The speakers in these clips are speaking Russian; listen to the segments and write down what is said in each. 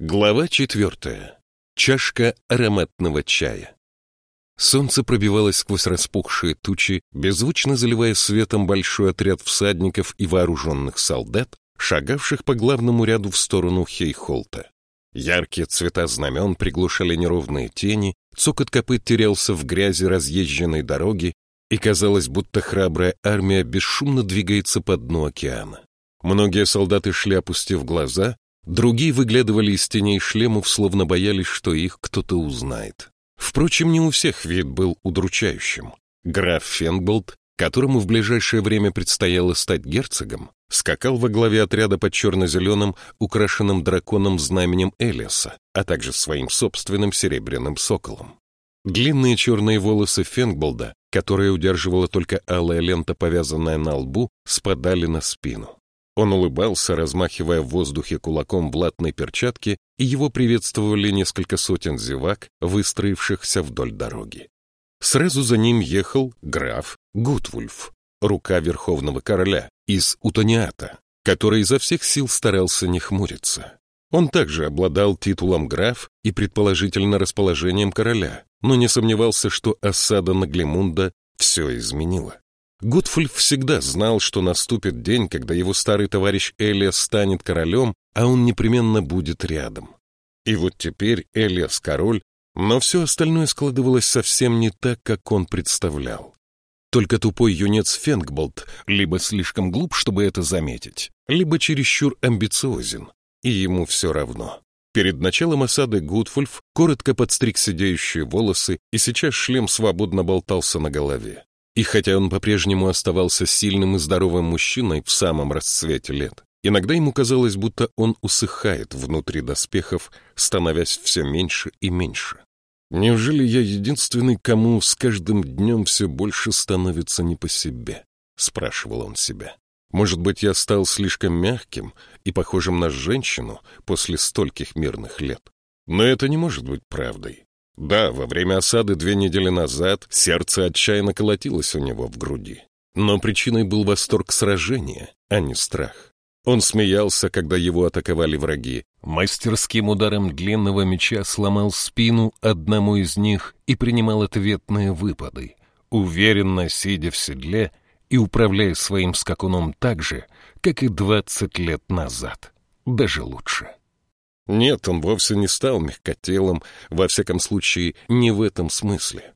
Глава четвертая. Чашка ароматного чая. Солнце пробивалось сквозь распухшие тучи, беззвучно заливая светом большой отряд всадников и вооруженных солдат, шагавших по главному ряду в сторону Хейхолта. Яркие цвета знамен приглушали неровные тени, цокот копыт терялся в грязи разъезженной дороги, и казалось, будто храбрая армия бесшумно двигается по дну океана. Многие солдаты шли, опустив глаза, другие выглядывали из теней шлемов, словно боялись, что их кто-то узнает. Впрочем, не у всех вид был удручающим. Граф Фенболд, которому в ближайшее время предстояло стать герцогом, скакал во главе отряда под черно-зеленым, украшенным драконом знаменем Элиаса, а также своим собственным серебряным соколом. Длинные черные волосы Фенгболда, которые удерживала только алая лента, повязанная на лбу, спадали на спину. Он улыбался, размахивая в воздухе кулаком в латной перчатке, и его приветствовали несколько сотен зевак, выстроившихся вдоль дороги. Сразу за ним ехал граф Гутвульф, рука верховного короля, из Утониата, который изо всех сил старался не хмуриться. Он также обладал титулом граф и предположительно расположением короля, но не сомневался, что осада Наглемунда все изменила. Гудфульф всегда знал, что наступит день, когда его старый товарищ Элиас станет королем, а он непременно будет рядом. И вот теперь Элиас король, но все остальное складывалось совсем не так, как он представлял. Только тупой юнец Фенгболт либо слишком глуп, чтобы это заметить, либо чересчур амбициозен, и ему все равно. Перед началом осады Гудфульф коротко подстриг сидеющие волосы, и сейчас шлем свободно болтался на голове. И хотя он по-прежнему оставался сильным и здоровым мужчиной в самом расцвете лет, иногда ему казалось, будто он усыхает внутри доспехов, становясь все меньше и меньше. «Неужели я единственный, кому с каждым днем все больше становится не по себе?» — спрашивал он себя. «Может быть, я стал слишком мягким и похожим на женщину после стольких мирных лет? Но это не может быть правдой. Да, во время осады две недели назад сердце отчаянно колотилось у него в груди. Но причиной был восторг сражения, а не страх. Он смеялся, когда его атаковали враги. Мастерским ударом длинного меча сломал спину одному из них и принимал ответные выпады, уверенно сидя в седле и управляя своим скакуном так же, как и двадцать лет назад, даже лучше. Нет, он вовсе не стал мягкотелым, во всяком случае, не в этом смысле.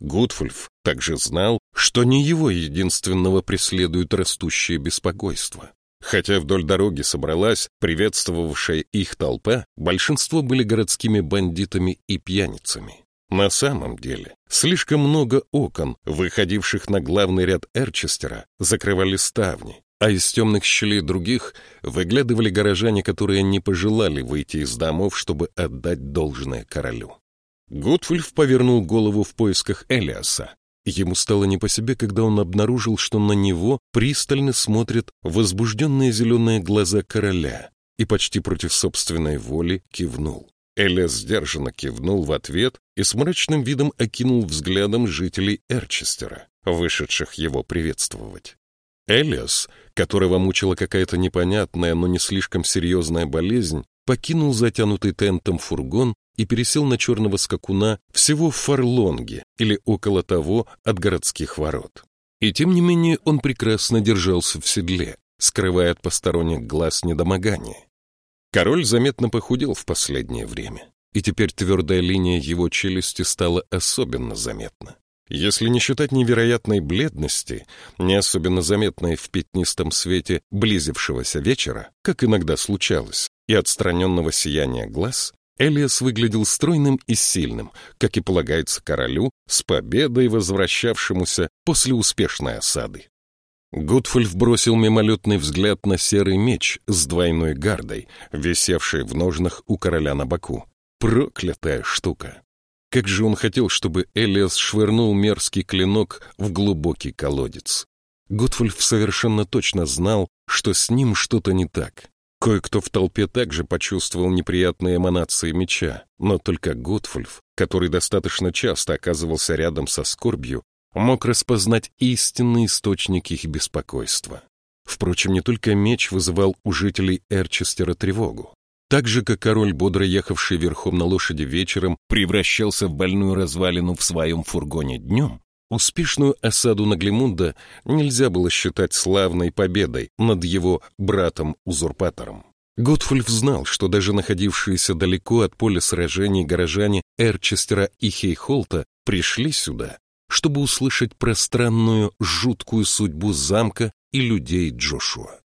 Гудфульф также знал, что не его единственного преследует растущее беспокойство. Хотя вдоль дороги собралась приветствовавшая их толпа, большинство были городскими бандитами и пьяницами. На самом деле, слишком много окон, выходивших на главный ряд Эрчестера, закрывали ставни, а из темных щелей других выглядывали горожане, которые не пожелали выйти из домов, чтобы отдать должное королю. Гудфульф повернул голову в поисках Элиаса. Ему стало не по себе, когда он обнаружил, что на него пристально смотрят возбужденные зеленые глаза короля и почти против собственной воли кивнул. Элиас сдержанно кивнул в ответ и с мрачным видом окинул взглядом жителей Эрчестера, вышедших его приветствовать. Элиас, которого мучила какая-то непонятная, но не слишком серьезная болезнь, покинул затянутый тентом фургон и пересел на черного скакуна всего в Фарлонге или около того от городских ворот. И тем не менее он прекрасно держался в седле, скрывая от посторонних глаз недомогание. Король заметно похудел в последнее время, и теперь твердая линия его челюсти стала особенно заметна. Если не считать невероятной бледности, не особенно заметной в пятнистом свете близившегося вечера, как иногда случалось, и отстраненного сияния глаз, Элиас выглядел стройным и сильным, как и полагается королю, с победой возвращавшемуся после успешной осады. Гудфульф бросил мимолетный взгляд на серый меч с двойной гардой, висевший в ножнах у короля на боку. Проклятая штука! Как же он хотел, чтобы Элиас швырнул мерзкий клинок в глубокий колодец. Готфульф совершенно точно знал, что с ним что-то не так. Кое-кто в толпе также почувствовал неприятные эманации меча, но только Готфульф, который достаточно часто оказывался рядом со скорбью, мог распознать истинный источник их беспокойства. Впрочем, не только меч вызывал у жителей Эрчестера тревогу. Так же, как король, бодро ехавший верхом на лошади вечером, превращался в больную развалину в своем фургоне днем, успешную осаду Наглимунда нельзя было считать славной победой над его братом-узурпатором. Готфульф знал, что даже находившиеся далеко от поля сражений горожане Эрчестера и Хейхолта пришли сюда, чтобы услышать пространную, жуткую судьбу замка и людей Джошуа.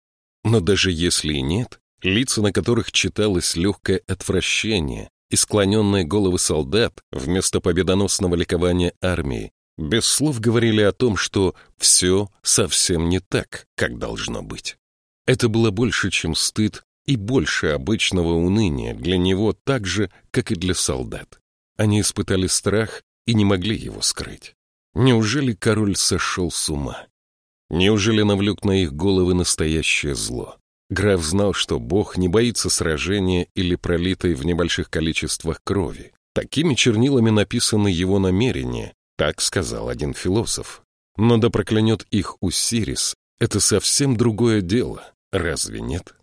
Но даже если и нет, лица на которых читалось легкое отвращение и склоненные головы солдат вместо победоносного ликования армии, без слов говорили о том, что все совсем не так, как должно быть. Это было больше, чем стыд и больше обычного уныния для него так же, как и для солдат. Они испытали страх и не могли его скрыть. Неужели король сошел с ума? Неужели навлек на их головы настоящее зло? Граф знал, что Бог не боится сражения или пролитой в небольших количествах крови. Такими чернилами написаны его намерения, так сказал один философ. Но да проклянет их Усирис, это совсем другое дело, разве нет?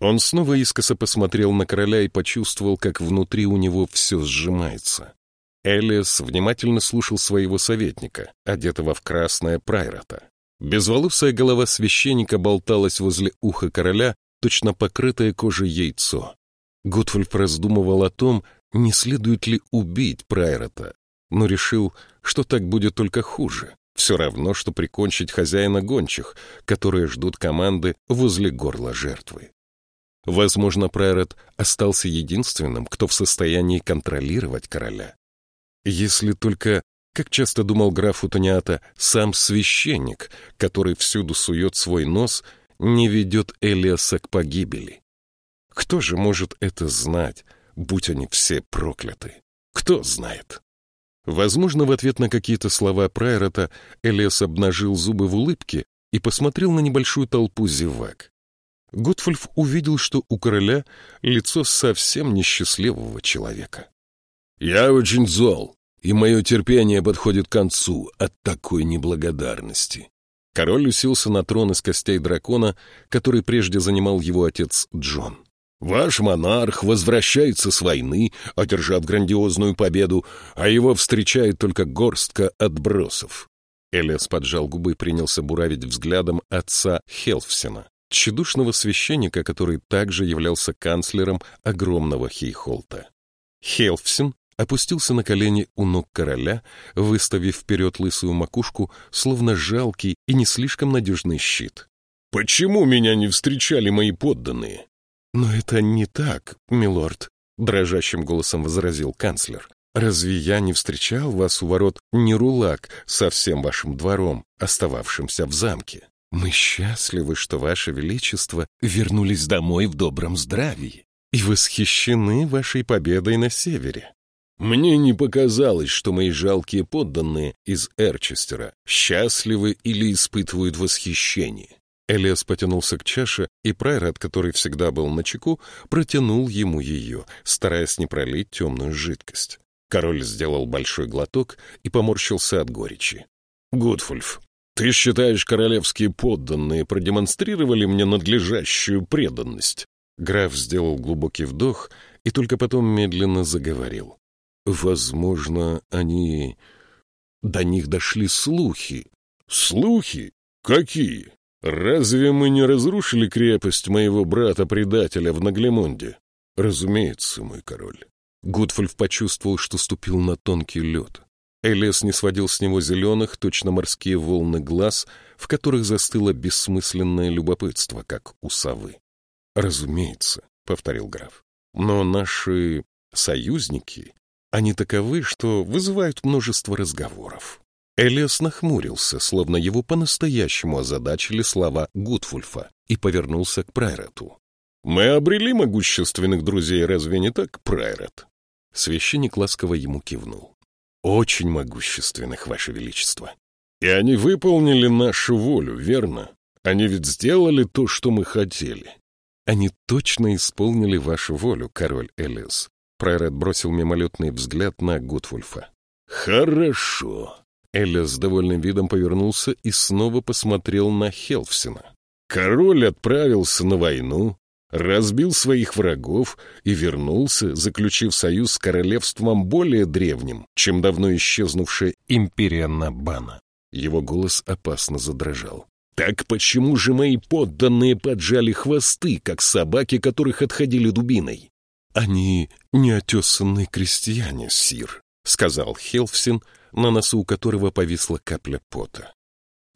Он снова искоса посмотрел на короля и почувствовал, как внутри у него все сжимается. Элиас внимательно слушал своего советника, одетого в красное прайрота. Безволосая голова священника болталась возле уха короля, точно покрытое кожей яйцо. Готфольф раздумывал о том, не следует ли убить Прайрота, но решил, что так будет только хуже. Все равно, что прикончить хозяина гончих, которые ждут команды возле горла жертвы. Возможно, Прайрот остался единственным, кто в состоянии контролировать короля. Если только как часто думал граф Утониата, сам священник, который всюду сует свой нос, не ведет Элиаса к погибели. Кто же может это знать, будь они все прокляты? Кто знает? Возможно, в ответ на какие-то слова Прайрота Элиас обнажил зубы в улыбке и посмотрел на небольшую толпу зевак. Готфульф увидел, что у короля лицо совсем несчастливого человека. «Я очень зол», и мое терпение подходит к концу от такой неблагодарности. Король уселся на трон из костей дракона, который прежде занимал его отец Джон. Ваш монарх возвращается с войны, одержав грандиозную победу, а его встречает только горстка отбросов. Элиас поджал губы и принялся буравить взглядом отца Хелфсена, тщедушного священника, который также являлся канцлером огромного Хейхолта. Хелфсен опустился на колени у ног короля, выставив вперед лысую макушку, словно жалкий и не слишком надежный щит. «Почему меня не встречали мои подданные?» «Но это не так, милорд», — дрожащим голосом возразил канцлер. «Разве я не встречал вас у ворот Нерулак со всем вашим двором, остававшимся в замке? Мы счастливы, что ваше величество вернулись домой в добром здравии и восхищены вашей победой на севере. Мне не показалось, что мои жалкие подданные из Эрчестера счастливы или испытывают восхищение. Элиас потянулся к чаше, и Прайрат, который всегда был на чеку, протянул ему ее, стараясь не пролить темную жидкость. Король сделал большой глоток и поморщился от горечи. «Гудфульф, ты считаешь, королевские подданные продемонстрировали мне надлежащую преданность?» Граф сделал глубокий вдох и только потом медленно заговорил. Возможно, они... До них дошли слухи. Слухи? Какие? Разве мы не разрушили крепость моего брата-предателя в Наглемонде? Разумеется, мой король. Гудфольф почувствовал, что ступил на тонкий лед. Элиас не сводил с него зеленых, точно морские волны глаз, в которых застыло бессмысленное любопытство, как у совы. «Разумеется», — повторил граф, — «но наши союзники они таковы, что вызывают множество разговоров. Элиас нахмурился, словно его по-настоящему озадачили слова Гудфульфа, и повернулся к Прайрату. «Мы обрели могущественных друзей, разве не так, Прайрат?» Священник ласково ему кивнул. «Очень могущественных, Ваше Величество». «И они выполнили нашу волю, верно? Они ведь сделали то, что мы хотели». «Они точно исполнили вашу волю, король Элиас. Прайрет бросил мимолетный взгляд на Гудвульфа. «Хорошо». Элля с довольным видом повернулся и снова посмотрел на Хелфсина. «Король отправился на войну, разбил своих врагов и вернулся, заключив союз с королевством более древним, чем давно исчезнувшая империя Набана. Его голос опасно задрожал. «Так почему же мои подданные поджали хвосты, как собаки, которых отходили дубиной?» «Они неотесанные крестьяне, сир», — сказал Хелфсин, на носу у которого повисла капля пота.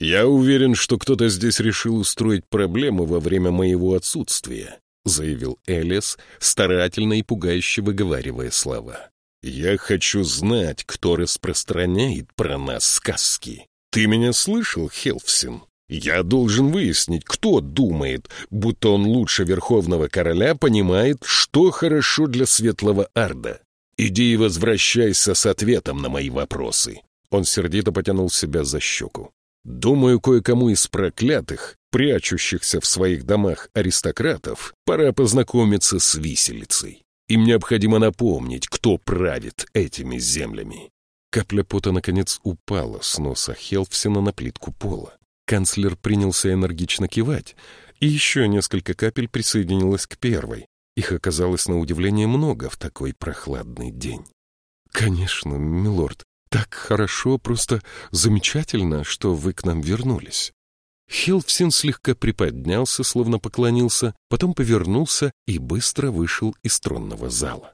«Я уверен, что кто-то здесь решил устроить проблему во время моего отсутствия», заявил Элис, старательно и пугающе выговаривая слова. «Я хочу знать, кто распространяет про нас сказки. Ты меня слышал, Хелфсин? Я должен выяснить, кто думает, будто он лучше Верховного Короля понимает, что хорошо для Светлого Арда. Иди и возвращайся с ответом на мои вопросы». Он сердито потянул себя за щеку. «Думаю, кое-кому из проклятых, прячущихся в своих домах аристократов, пора познакомиться с виселицей. Им необходимо напомнить, кто правит этими землями». Капля пота, наконец, упала с носа Хелфсина на плитку пола. Канцлер принялся энергично кивать, и еще несколько капель присоединилось к первой, их оказалось на удивление много в такой прохладный день. «Конечно, милорд, так хорошо, просто замечательно, что вы к нам вернулись». Хелфсин слегка приподнялся, словно поклонился, потом повернулся и быстро вышел из тронного зала.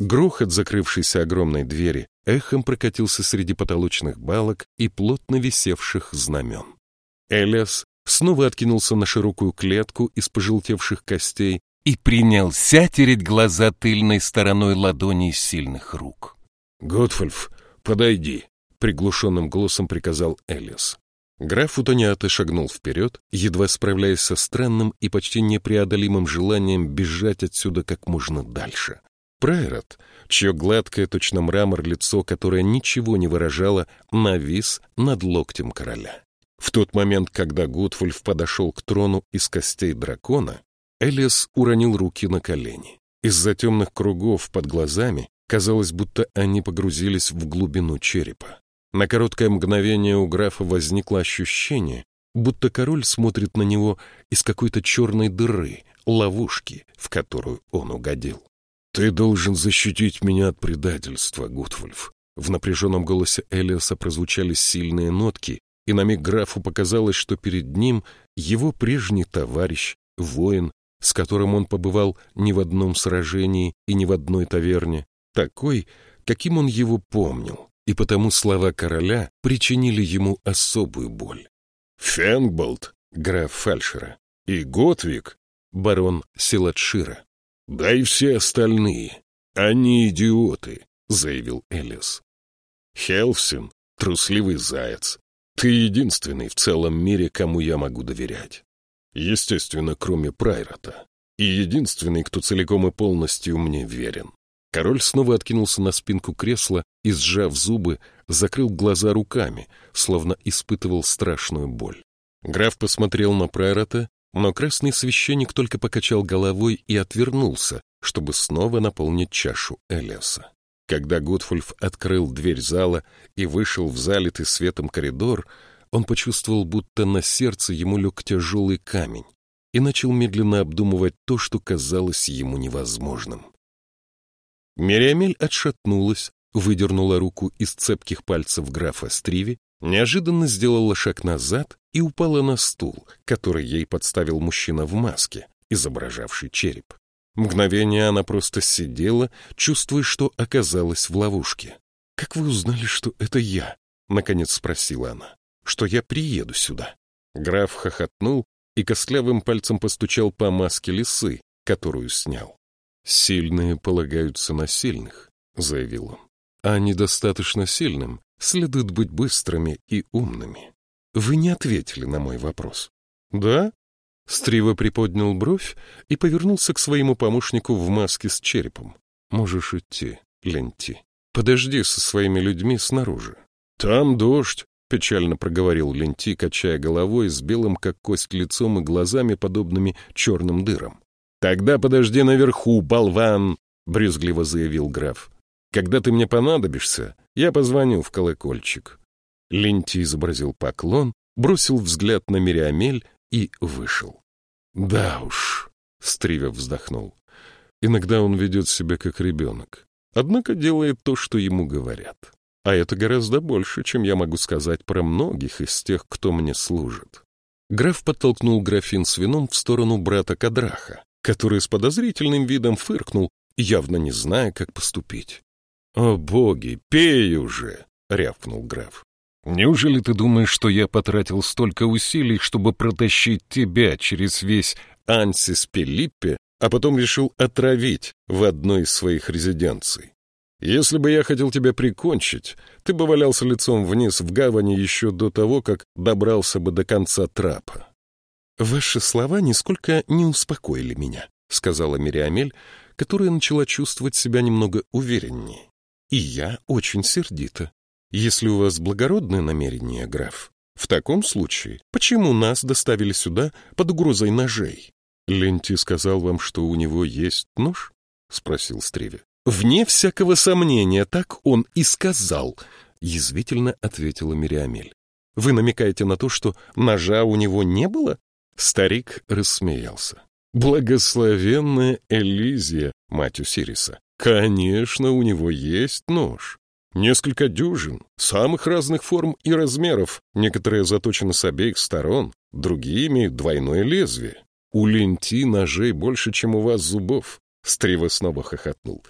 Грохот закрывшейся огромной двери эхом прокатился среди потолочных балок и плотно висевших знамен. Элиас снова откинулся на широкую клетку из пожелтевших костей и принялся тереть глаза тыльной стороной ладони сильных рук. «Готфольф, подойди», — приглушенным голосом приказал Элис. Граф Утониаты шагнул вперед, едва справляясь со странным и почти непреодолимым желанием бежать отсюда как можно дальше. Прайрат, чье гладкое, точно мрамор лицо, которое ничего не выражало, навис над локтем короля. В тот момент, когда Готфульф подошел к трону из костей дракона, Элиас уронил руки на колени. Из-за темных кругов под глазами казалось, будто они погрузились в глубину черепа. На короткое мгновение у графа возникло ощущение, будто король смотрит на него из какой-то черной дыры, ловушки, в которую он угодил. «Ты должен защитить меня от предательства, Гутвульф». В напряженном голосе Элиаса прозвучали сильные нотки, и на миг графу показалось, что перед ним его прежний товарищ, воин, с которым он побывал ни в одном сражении и ни в одной таверне, такой, каким он его помнил, и потому слова короля причинили ему особую боль. Фенгболд, граф Фальшера, и Готвик, барон Силатшира. Да и все остальные. Они идиоты, заявил Элис. Хелсин, трусливый заяц. Ты единственный в целом мире, кому я могу доверять. Естественно, кроме Прайрата. И единственный, кто целиком и полностью мне верен. Король снова откинулся на спинку кресла и, сжав зубы, закрыл глаза руками, словно испытывал страшную боль. Граф посмотрел на Прайрата, но красный священник только покачал головой и отвернулся, чтобы снова наполнить чашу Элиаса. Когда Готфульф открыл дверь зала и вышел в залитый светом коридор, он почувствовал, будто на сердце ему лег тяжелый камень и начал медленно обдумывать то, что казалось ему невозможным. Мириамель отшатнулась, выдернула руку из цепких пальцев графа Стриви, неожиданно сделала шаг назад и упала на стул, который ей подставил мужчина в маске, изображавший череп. Мгновение она просто сидела, чувствуя, что оказалась в ловушке. «Как вы узнали, что это я?» — наконец спросила она что я приеду сюда. Граф хохотнул и костлявым пальцем постучал по маске лисы, которую снял. «Сильные полагаются на сильных», — заявил он. «А недостаточно сильным следует быть быстрыми и умными. Вы не ответили на мой вопрос». «Да?» Стрива приподнял бровь и повернулся к своему помощнику в маске с черепом. «Можешь идти, Ленти. Подожди со своими людьми снаружи. Там дождь, печально проговорил Ленти, качая головой с белым, как кость, лицом и глазами, подобными черным дырам. «Тогда подожди наверху, болван!» — брюзгливо заявил граф. «Когда ты мне понадобишься, я позвоню в колокольчик». Ленти изобразил поклон, бросил взгляд на Мириамель и вышел. «Да уж», Стриве вздохнул. Иногда он ведет себя как ребенок, однако делает то, что ему говорят. А это гораздо больше, чем я могу сказать про многих из тех, кто мне служит. Граф подтолкнул графин с вином в сторону брата Кадраха, который с подозрительным видом фыркнул, явно не зная, как поступить. — О боги, пей уже! — рявкнул граф. — Неужели ты думаешь, что я потратил столько усилий, чтобы протащить тебя через весь Ансис Пелиппе, а потом решил отравить в одной из своих резиденций? Если бы я хотел тебя прикончить, ты бы валялся лицом вниз в гавани еще до того, как добрался бы до конца трапа. — Ваши слова нисколько не успокоили меня, — сказала Мириамель, которая начала чувствовать себя немного увереннее. — И я очень сердита. Если у вас благородное намерение, граф, в таком случае почему нас доставили сюда под угрозой ножей? — Ленти сказал вам, что у него есть нож? — спросил Стреви. «Вне всякого сомнения, так он и сказал», — язвительно ответила Мириамель. «Вы намекаете на то, что ножа у него не было?» Старик рассмеялся. «Благословенная Элизия, мать Усириса, конечно, у него есть нож. Несколько дюжин, самых разных форм и размеров, некоторые заточены с обеих сторон, другие имеют двойное лезвие. У ленти ножей больше, чем у вас зубов. Стриво снова хохотнул.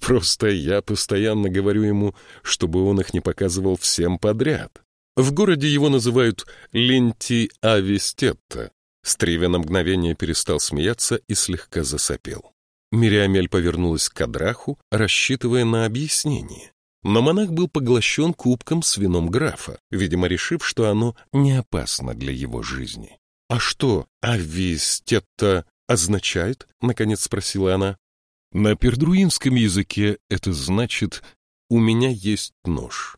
«Просто я постоянно говорю ему, чтобы он их не показывал всем подряд. В городе его называют Ленти Авистетта». Стриве на мгновение перестал смеяться и слегка засопел. Мириамель повернулась к Кадраху, рассчитывая на объяснение. Но монах был поглощен кубком с вином графа, видимо, решив, что оно не опасно для его жизни. «А что, авистетта означает?» — наконец спросила она. «На пердруинском языке это значит «у меня есть нож».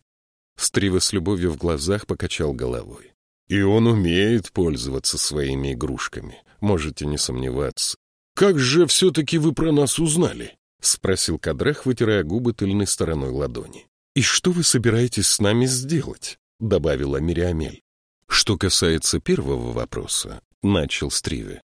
Стрива с любовью в глазах покачал головой. «И он умеет пользоваться своими игрушками, можете не сомневаться. Как же все-таки вы про нас узнали?» — спросил Кадрах, вытирая губы тыльной стороной ладони. «И что вы собираетесь с нами сделать?» — добавила Мириамель. «Что касается первого вопроса», — начал Стриве,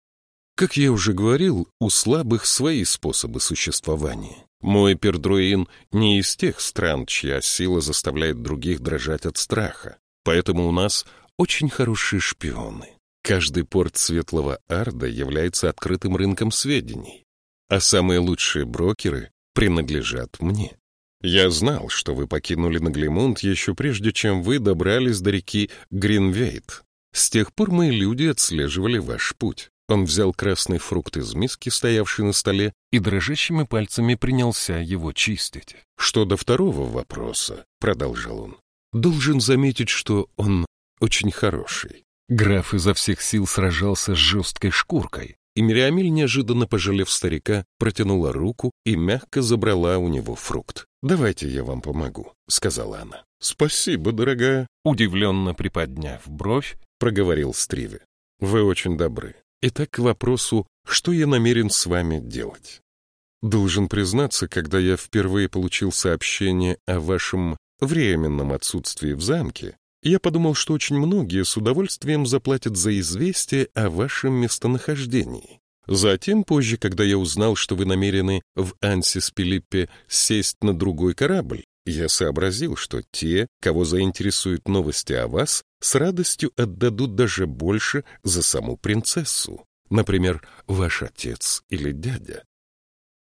как я уже говорил, у слабых свои способы существования. Мой пердруин не из тех стран, чья сила заставляет других дрожать от страха. Поэтому у нас очень хорошие шпионы. Каждый порт Светлого Арда является открытым рынком сведений. А самые лучшие брокеры принадлежат мне. Я знал, что вы покинули Наглимунд еще прежде, чем вы добрались до реки Гринвейт. С тех пор мои люди отслеживали ваш путь. Он взял красный фрукт из миски, стоявшей на столе, и дрожащими пальцами принялся его чистить. «Что до второго вопроса», — продолжал он, — «должен заметить, что он очень хороший». Граф изо всех сил сражался с жесткой шкуркой, и Мириамиль, неожиданно пожалев старика, протянула руку и мягко забрала у него фрукт. «Давайте я вам помогу», — сказала она. «Спасибо, дорогая», — удивленно приподняв бровь, проговорил Стриве. «Вы очень добры. Итак, к вопросу, что я намерен с вами делать. Должен признаться, когда я впервые получил сообщение о вашем временном отсутствии в замке, я подумал, что очень многие с удовольствием заплатят за известие о вашем местонахождении. Затем, позже, когда я узнал, что вы намерены в Ансис Пилиппе сесть на другой корабль, я сообразил, что те, кого заинтересуют новости о вас, с радостью отдадут даже больше за саму принцессу. Например, ваш отец или дядя.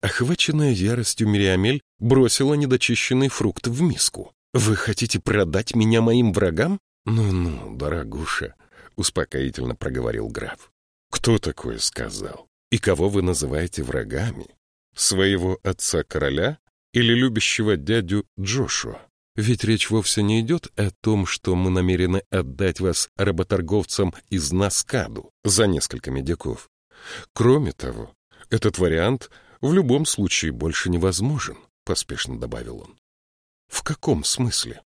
Охваченная яростью Мириамель бросила недочищенный фрукт в миску. «Вы хотите продать меня моим врагам?» «Ну-ну, дорогуша», — успокоительно проговорил граф. «Кто такое сказал? И кого вы называете врагами? Своего отца-короля или любящего дядю Джошуа. Ведь речь вовсе не идет о том, что мы намерены отдать вас работорговцам из Наскаду за несколько медиков. Кроме того, этот вариант в любом случае больше невозможен, поспешно добавил он. В каком смысле?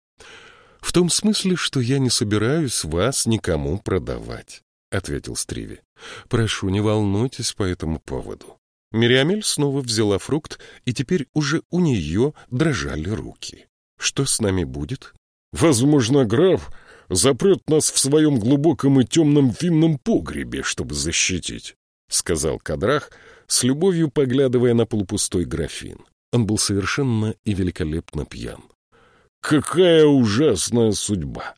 В том смысле, что я не собираюсь вас никому продавать, ответил Стриви. Прошу, не волнуйтесь по этому поводу. Мириамель снова взяла фрукт, и теперь уже у нее дрожали руки. Что с нами будет? Возможно, граф запрет нас в своем глубоком и темном винном погребе, чтобы защитить. — сказал Кадрах, с любовью поглядывая на полупустой графин. Он был совершенно и великолепно пьян. «Какая ужасная судьба!»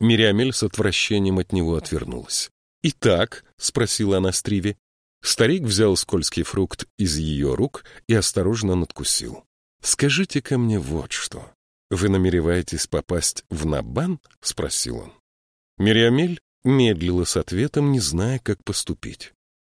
Мириамель с отвращением от него отвернулась. «Итак?» — спросила она Стриве. Старик взял скользкий фрукт из ее рук и осторожно надкусил. «Скажите-ка мне вот что. Вы намереваетесь попасть в Набан?» — спросил он. Мириамель медлила с ответом, не зная, как поступить.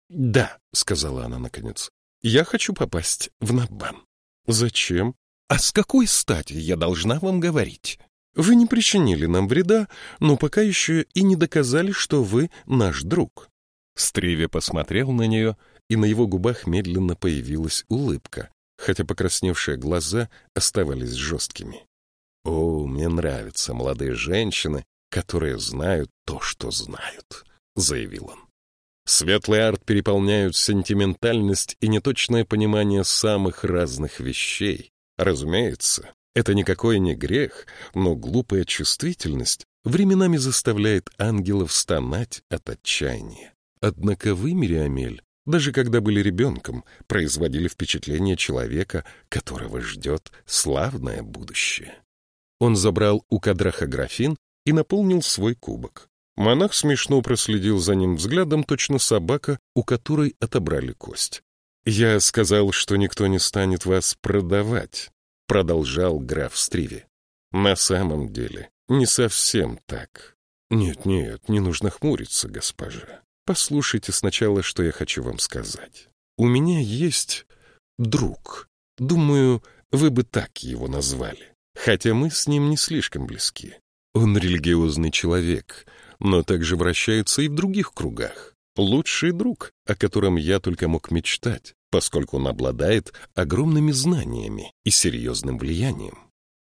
«Да», — сказала она наконец, — «я хочу попасть в Набан». «Зачем?» «А с какой стати я должна вам говорить?» «Вы не причинили нам вреда, но пока еще и не доказали, что вы наш друг». Стриве посмотрел на нее, и на его губах медленно появилась улыбка, хотя покрасневшие глаза оставались жесткими. «О, мне нравятся молодые женщины, которые знают то, что знают», — заявил он. Светлый арт переполняют сентиментальность и неточное понимание самых разных вещей. Разумеется, это никакой не грех, но глупая чувствительность временами заставляет ангелов стонать от отчаяния. Однако вы, Мириамель, даже когда были ребенком, производили впечатление человека, которого ждет славное будущее. Он забрал у Кадраха графин и наполнил свой кубок. Монах смешно проследил за ним взглядом, точно собака, у которой отобрали кость. «Я сказал, что никто не станет вас продавать», — продолжал граф Стриви. «На самом деле, не совсем так. Нет-нет, не нужно хмуриться, госпожа. Послушайте сначала, что я хочу вам сказать. У меня есть друг. Думаю, вы бы так его назвали. Хотя мы с ним не слишком близки. Он религиозный человек, но также вращается и в других кругах. Лучший друг, о котором я только мог мечтать, поскольку он обладает огромными знаниями и серьезным влиянием.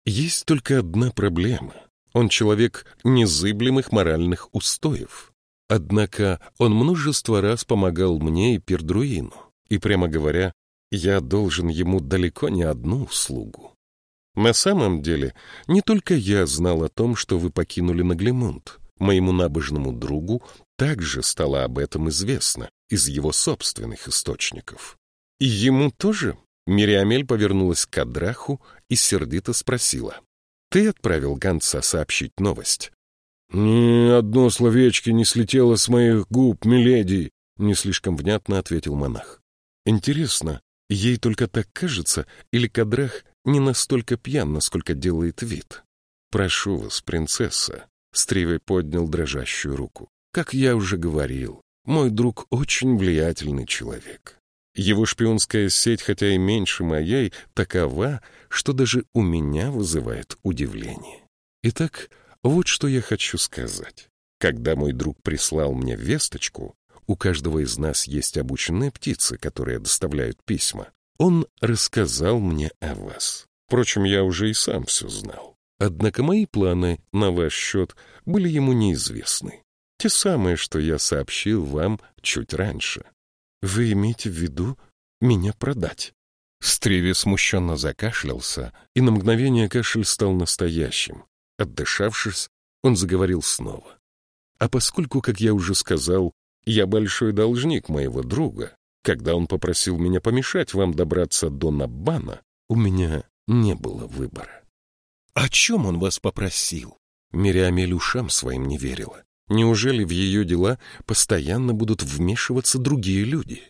Есть только одна проблема. Он человек незыблемых моральных устоев. Однако он множество раз помогал мне и Пердруину, и, прямо говоря, я должен ему далеко не одну услугу. На самом деле, не только я знал о том, что вы покинули Наглемунд. Моему набожному другу также стало об этом известно из его собственных источников. И ему тоже? Мириамель повернулась к Адраху и сердито спросила. «Ты отправил гонца сообщить новость?» «Ни одно словечко не слетело с моих губ, миледи», — не слишком внятно ответил монах. «Интересно, ей только так кажется, или Кадрах не настолько пьян, насколько делает вид?» «Прошу вас, принцесса», Стривей поднял дрожащую руку. «Как я уже говорил, мой друг очень влиятельный человек. Его шпионская сеть, хотя и меньше моей, такова, что даже у меня вызывает удивление. Итак, вот что я хочу сказать. Когда мой друг прислал мне весточку, у каждого из нас есть обученные птицы, которые доставляют письма, он рассказал мне о вас. Впрочем, я уже и сам все знал. Однако мои планы на ваш счет были ему неизвестны. Те самые, что я сообщил вам чуть раньше. Вы имеете в виду меня продать? Стриви смущенно закашлялся, и на мгновение кашель стал настоящим. Отдышавшись, он заговорил снова. А поскольку, как я уже сказал, я большой должник моего друга, когда он попросил меня помешать вам добраться до Наббана, у меня не было выбора. «О чем он вас попросил?» Мириамель ушам своим не верила. Неужели в ее дела постоянно будут вмешиваться другие люди?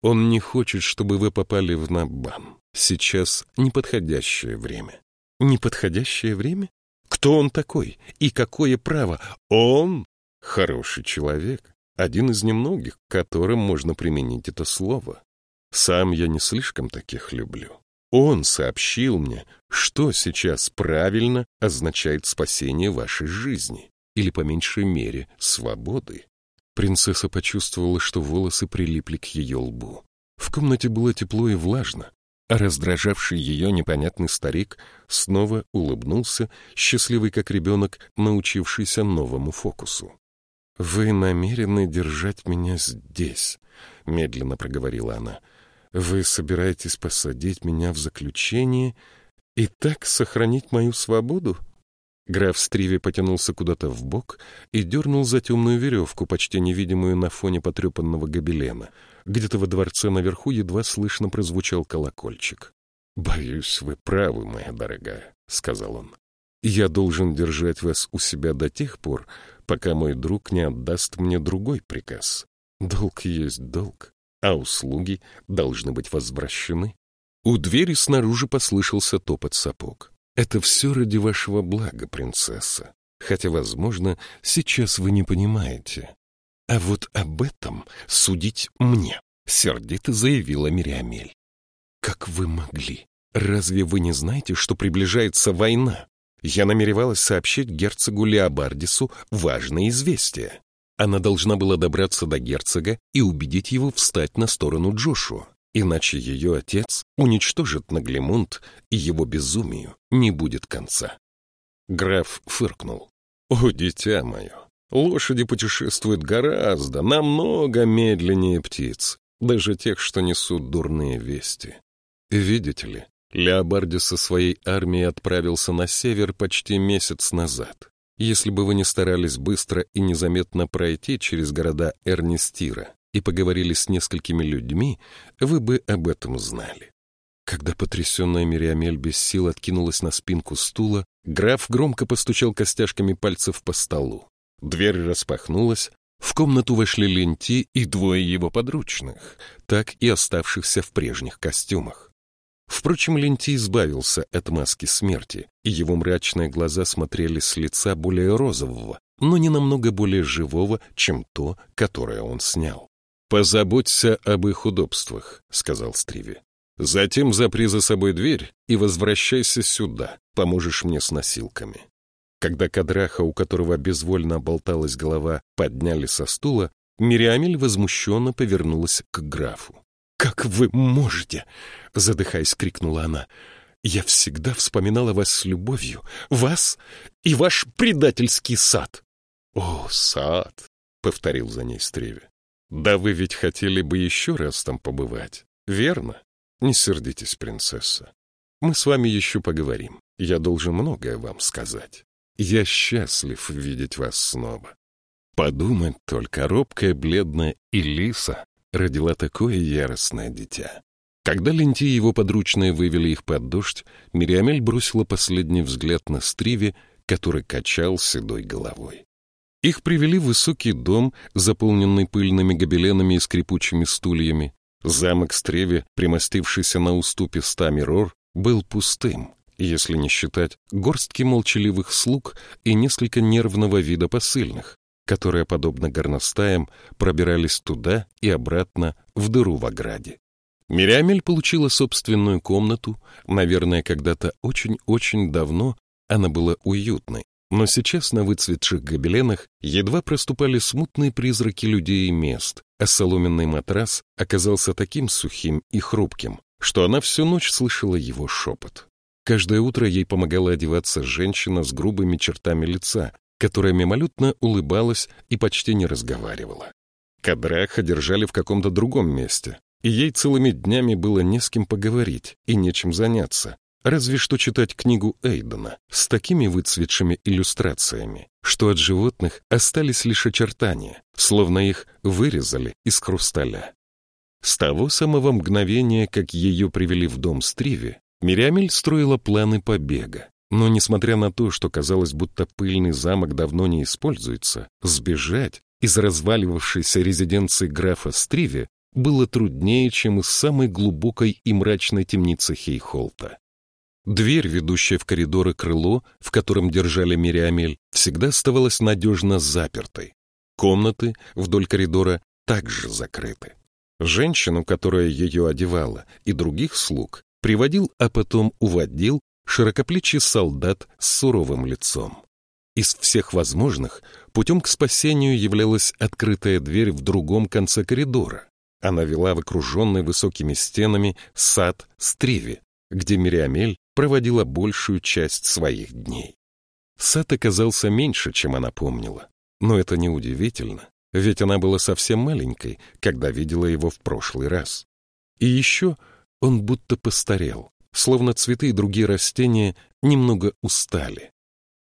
Он не хочет, чтобы вы попали в Наббан. Сейчас неподходящее время. Неподходящее время? Кто он такой? И какое право? Он хороший человек, один из немногих, которым можно применить это слово. Сам я не слишком таких люблю. Он сообщил мне, что сейчас правильно означает спасение вашей жизни, или, по меньшей мере, свободы. Принцесса почувствовала, что волосы прилипли к ее лбу. В комнате было тепло и влажно, а раздражавший ее непонятный старик снова улыбнулся, счастливый как ребенок, научившийся новому фокусу. «Вы намерены держать меня здесь», — медленно проговорила она. Вы собираетесь посадить меня в заключение и так сохранить мою свободу? Граф Стриви потянулся куда-то в бок и дернул за темную веревку, почти невидимую на фоне потрепанного гобелена. где-то во дворце наверху едва слышно прозвучал колокольчик. «Боюсь, вы правы, моя дорогая», — сказал он. «Я должен держать вас у себя до тех пор, пока мой друг не отдаст мне другой приказ. Долг есть долг, а услуги должны быть возвращены». У двери снаружи послышался топот сапог. «Это все ради вашего блага, принцесса, хотя, возможно, сейчас вы не понимаете. А вот об этом судить мне», — сердито заявила Мириамель. «Как вы могли? Разве вы не знаете, что приближается война? Я намеревалась сообщить герцогу Леобардису важное известие. Она должна была добраться до герцога и убедить его встать на сторону Джошуа. Иначе ее отец уничтожит Наглемунд, и его безумию не будет конца. Граф фыркнул. «О, дитя мое, лошади путешествуют гораздо, намного медленнее птиц, даже тех, что несут дурные вести. Видите ли, Леобарди со своей армией отправился на север почти месяц назад. Если бы вы не старались быстро и незаметно пройти через города Эрнестира и поговорили с несколькими людьми, вы бы об этом знали. Когда потрясенная Мириамель без сил откинулась на спинку стула, граф громко постучал костяшками пальцев по столу. Дверь распахнулась, в комнату вошли Ленти и двое его подручных, так и оставшихся в прежних костюмах. Впрочем, Ленти избавился от маски смерти, и его мрачные глаза смотрели с лица более розового, но не намного более живого, чем то, которое он снял. «Позаботься об их удобствах», — сказал Стриви. «Затем запри за собой дверь и возвращайся сюда, поможешь мне с носилками». Когда Кадраха, у которого безвольно болталась голова, подняли со стула, Мириамель возмущенно повернулась к графу. «Как вы можете?» — задыхаясь, крикнула она. «Я всегда вспоминала вас с любовью, вас и ваш предательский сад». «О, сад!» — повторил за ней Стреве. «Да вы ведь хотели бы еще раз там побывать, верно? Не сердитесь, принцесса. Мы с вами еще поговорим. Я должен многое вам сказать. Я счастлив видеть вас снова. Подумать только, робкая, бледная Элиса родила такое яростное дитя. Когда Ленти и его подручные вывели их под дождь, Мириамель бросила последний взгляд на Стриви, который качал седой головой. Их привели в высокий дом, заполненный пыльными гобеленами и скрипучими стульями. Замок Стреви, примостившийся на уступе ста мирор, был пустым, если не считать горстки молчаливых слуг и несколько нервного вида посыльных, которые, подобно горностаям, пробирались туда и обратно в дыру в ограде. Мириамель получила собственную комнату, наверное, когда-то очень-очень давно она была уютной, но сейчас на выцветших гобеленах едва проступали смутные призраки людей и мест, а соломенный матрас оказался таким сухим и хрупким, что она всю ночь слышала его шепот. Каждое утро ей помогала одеваться женщина с грубыми чертами лица, которая мимолетно улыбалась и почти не разговаривала. Кадраха держали в каком-то другом месте, и ей целыми днями было не с кем поговорить и нечем заняться, разве что читать книгу Эйдена с такими выцветшими иллюстрациями, что от животных остались лишь очертания, словно их вырезали из хрусталя. С того самого мгновения, как ее привели в дом Стриви, Мириамель строила планы побега. Но, несмотря на то, что казалось, будто пыльный замок давно не используется, сбежать из разваливавшейся резиденции графа Стриви было труднее, чем из самой глубокой и мрачной темницы Хейхолта. Дверь, ведущая в коридоры крыло, в котором держали Мириамель, всегда оставалась надежно запертой. Комнаты вдоль коридора также закрыты. Женщину, которая ее одевала, и других слуг приводил, а потом уводил широкоплечий солдат с суровым лицом. Из всех возможных путем к спасению являлась открытая дверь в другом конце коридора. Она вела в окруженный высокими стенами сад Стриви, где Мириамель проводила большую часть своих дней. Сад оказался меньше, чем она помнила. Но это неудивительно, ведь она была совсем маленькой, когда видела его в прошлый раз. И еще он будто постарел словно цветы и другие растения немного устали.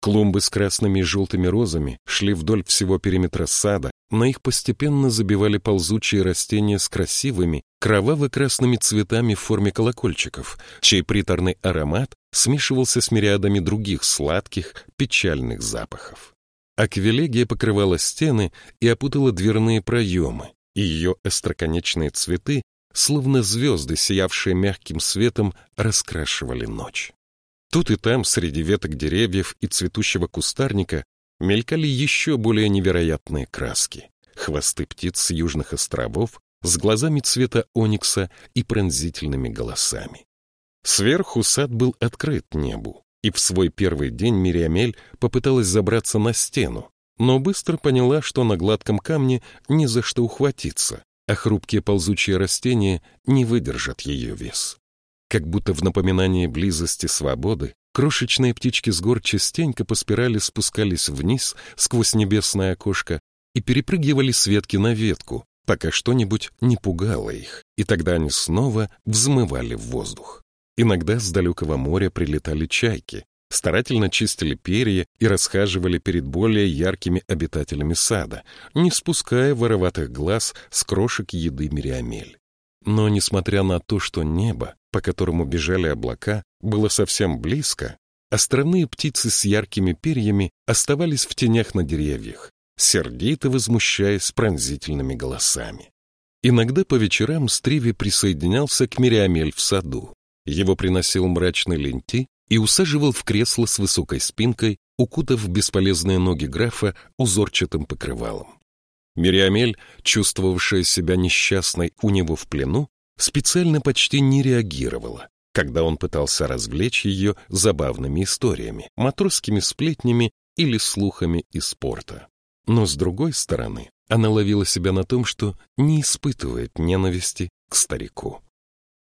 Клумбы с красными и желтыми розами шли вдоль всего периметра сада, но их постепенно забивали ползучие растения с красивыми, кроваво-красными цветами в форме колокольчиков, чей приторный аромат смешивался с мириадами других сладких, печальных запахов. Аквилегия покрывала стены и опутала дверные проемы, и ее остроконечные цветы, словно звезды, сиявшие мягким светом, раскрашивали ночь. Тут и там, среди веток деревьев и цветущего кустарника, мелькали еще более невероятные краски. Хвосты птиц с южных островов с глазами цвета оникса и пронзительными голосами. Сверху сад был открыт небу, и в свой первый день Мириамель попыталась забраться на стену, но быстро поняла, что на гладком камне ни за что ухватиться, а хрупкие ползучие растения не выдержат ее вес. Как будто в напоминании близости свободы, крошечные птички с гор частенько по спирали спускались вниз сквозь небесное окошко и перепрыгивали с ветки на ветку, пока что-нибудь не пугало их, и тогда они снова взмывали в воздух. Иногда с далекого моря прилетали чайки, старательно чистили перья и расхаживали перед более яркими обитателями сада, не спуская вороватых глаз с крошек еды Мириамель. Но, несмотря на то, что небо по которому бежали облака, было совсем близко, островные птицы с яркими перьями оставались в тенях на деревьях, сердито возмущаясь пронзительными голосами. Иногда по вечерам Стриви присоединялся к Мириамель в саду. Его приносил мрачный ленти и усаживал в кресло с высокой спинкой, укутав бесполезные ноги графа узорчатым покрывалом. Мириамель, чувствовавшая себя несчастной у него в плену, специально почти не реагировала, когда он пытался развлечь ее забавными историями, матросскими сплетнями или слухами из спорта. Но, с другой стороны, она ловила себя на том, что не испытывает ненависти к старику.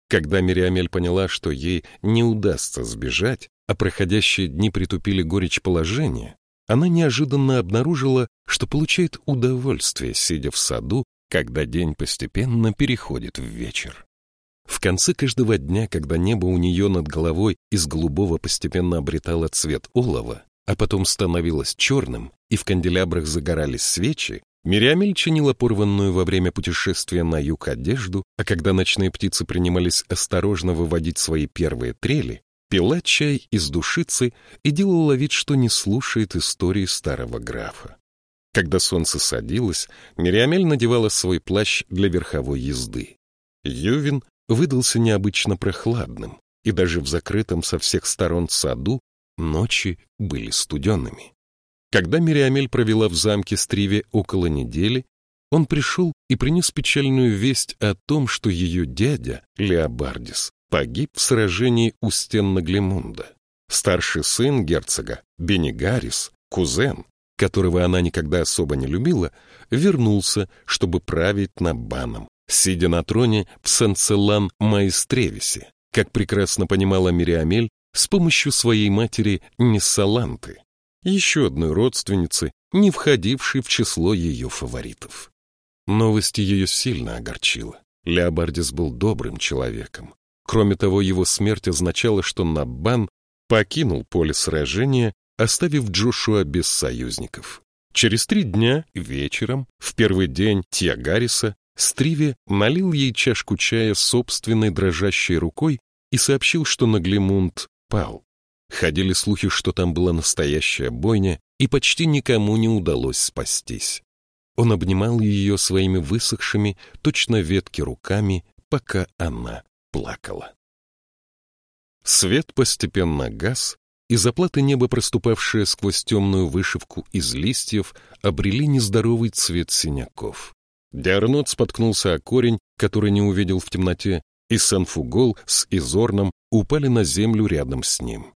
Когда Мириамель поняла, что ей не удастся сбежать, а проходящие дни притупили горечь положения, она неожиданно обнаружила, что получает удовольствие, сидя в саду когда день постепенно переходит в вечер. В конце каждого дня, когда небо у нее над головой из голубого постепенно обретало цвет олова, а потом становилось черным, и в канделябрах загорались свечи, Мириамель чинила порванную во время путешествия на юг одежду, а когда ночные птицы принимались осторожно выводить свои первые трели, пила чай из душицы и делала вид, что не слушает истории старого графа. Когда солнце садилось, Мириамель надевала свой плащ для верховой езды. Ювин выдался необычно прохладным, и даже в закрытом со всех сторон саду ночи были студенными. Когда Мириамель провела в замке Стриве около недели, он пришел и принес печальную весть о том, что ее дядя, Леобардис, погиб в сражении у стен Наглемунда. Старший сын герцога, Бенигарис, кузен, которого она никогда особо не любила, вернулся, чтобы править Набаном, сидя на троне в Санцелан Маистревисе, как прекрасно понимала Мириамель, с помощью своей матери Ниссаланты, еще одной родственницы, не входившей в число ее фаворитов. Новость ее сильно огорчила. Леобардис был добрым человеком. Кроме того, его смерть означала, что Набан покинул поле сражения оставив Джошуа без союзников. Через три дня, вечером, в первый день Тиагариса, Стриви налил ей чашку чая собственной дрожащей рукой и сообщил, что Наглимунд пал. Ходили слухи, что там была настоящая бойня, и почти никому не удалось спастись. Он обнимал ее своими высохшими, точно ветки руками, пока она плакала. Свет постепенно гас, из оплаты неба, проступавшее сквозь темную вышивку из листьев, обрели нездоровый цвет синяков. Диарнот споткнулся о корень, который не увидел в темноте, и Санфугол с Изорном упали на землю рядом с ним.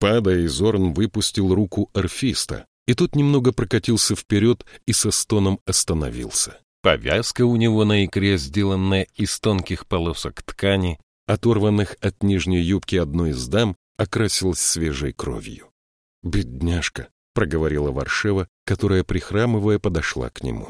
Падая, Изорн выпустил руку орфиста, и тот немного прокатился вперед и со стоном остановился. Повязка у него на икре, сделанная из тонких полосок ткани, оторванных от нижней юбки одной из дам, окрасилась свежей кровью. «Бедняжка», — проговорила Варшева, которая, прихрамывая, подошла к нему.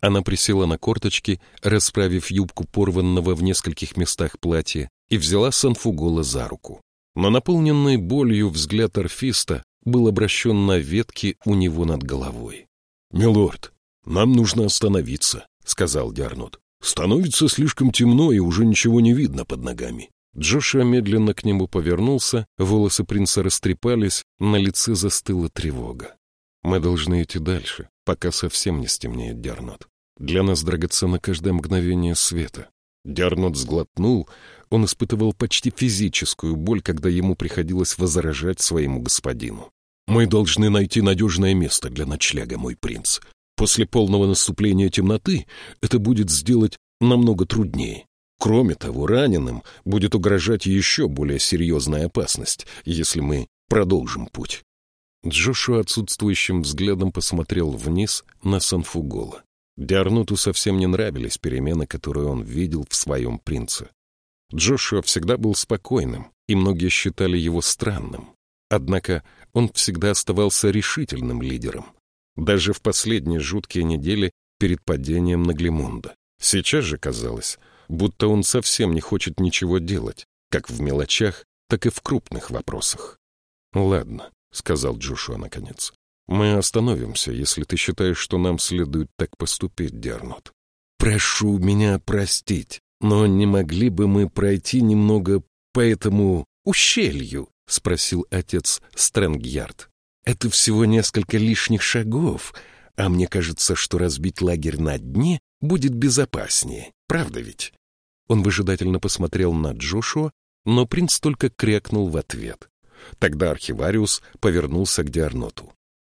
Она присела на корточки, расправив юбку порванного в нескольких местах платья, и взяла Санфугола за руку. Но наполненный болью взгляд орфиста был обращен на ветки у него над головой. «Милорд, нам нужно остановиться», — сказал Диарнот. «Становится слишком темно, и уже ничего не видно под ногами». Джошуа медленно к нему повернулся, волосы принца растрепались, на лице застыла тревога. «Мы должны идти дальше, пока совсем не стемнеет, Диарнот. Для нас драгоценно каждое мгновение света». Диарнот сглотнул, он испытывал почти физическую боль, когда ему приходилось возражать своему господину. «Мы должны найти надежное место для ночлега, мой принц. После полного наступления темноты это будет сделать намного труднее. Кроме того, раненым будет угрожать еще более серьезная опасность, если мы продолжим путь». Джошуа отсутствующим взглядом посмотрел вниз на Санфугола. Диарнуту совсем не нравились перемены, которые он видел в своем принце. Джошуа всегда был спокойным, и многие считали его странным. Однако он всегда оставался решительным лидером. Даже в последние жуткие недели перед падением на Глимунда. Сейчас же казалось, будто он совсем не хочет ничего делать, как в мелочах, так и в крупных вопросах. «Ладно», — сказал Джошуа наконец. «Мы остановимся, если ты считаешь, что нам следует так поступить, Дернот». «Прошу меня простить», «Но не могли бы мы пройти немного по этому ущелью?» — спросил отец Стрэнгьярд. «Это всего несколько лишних шагов, а мне кажется, что разбить лагерь на дне будет безопаснее. Правда ведь?» Он выжидательно посмотрел на Джошуа, но принц только крякнул в ответ. Тогда архивариус повернулся к Диарноту.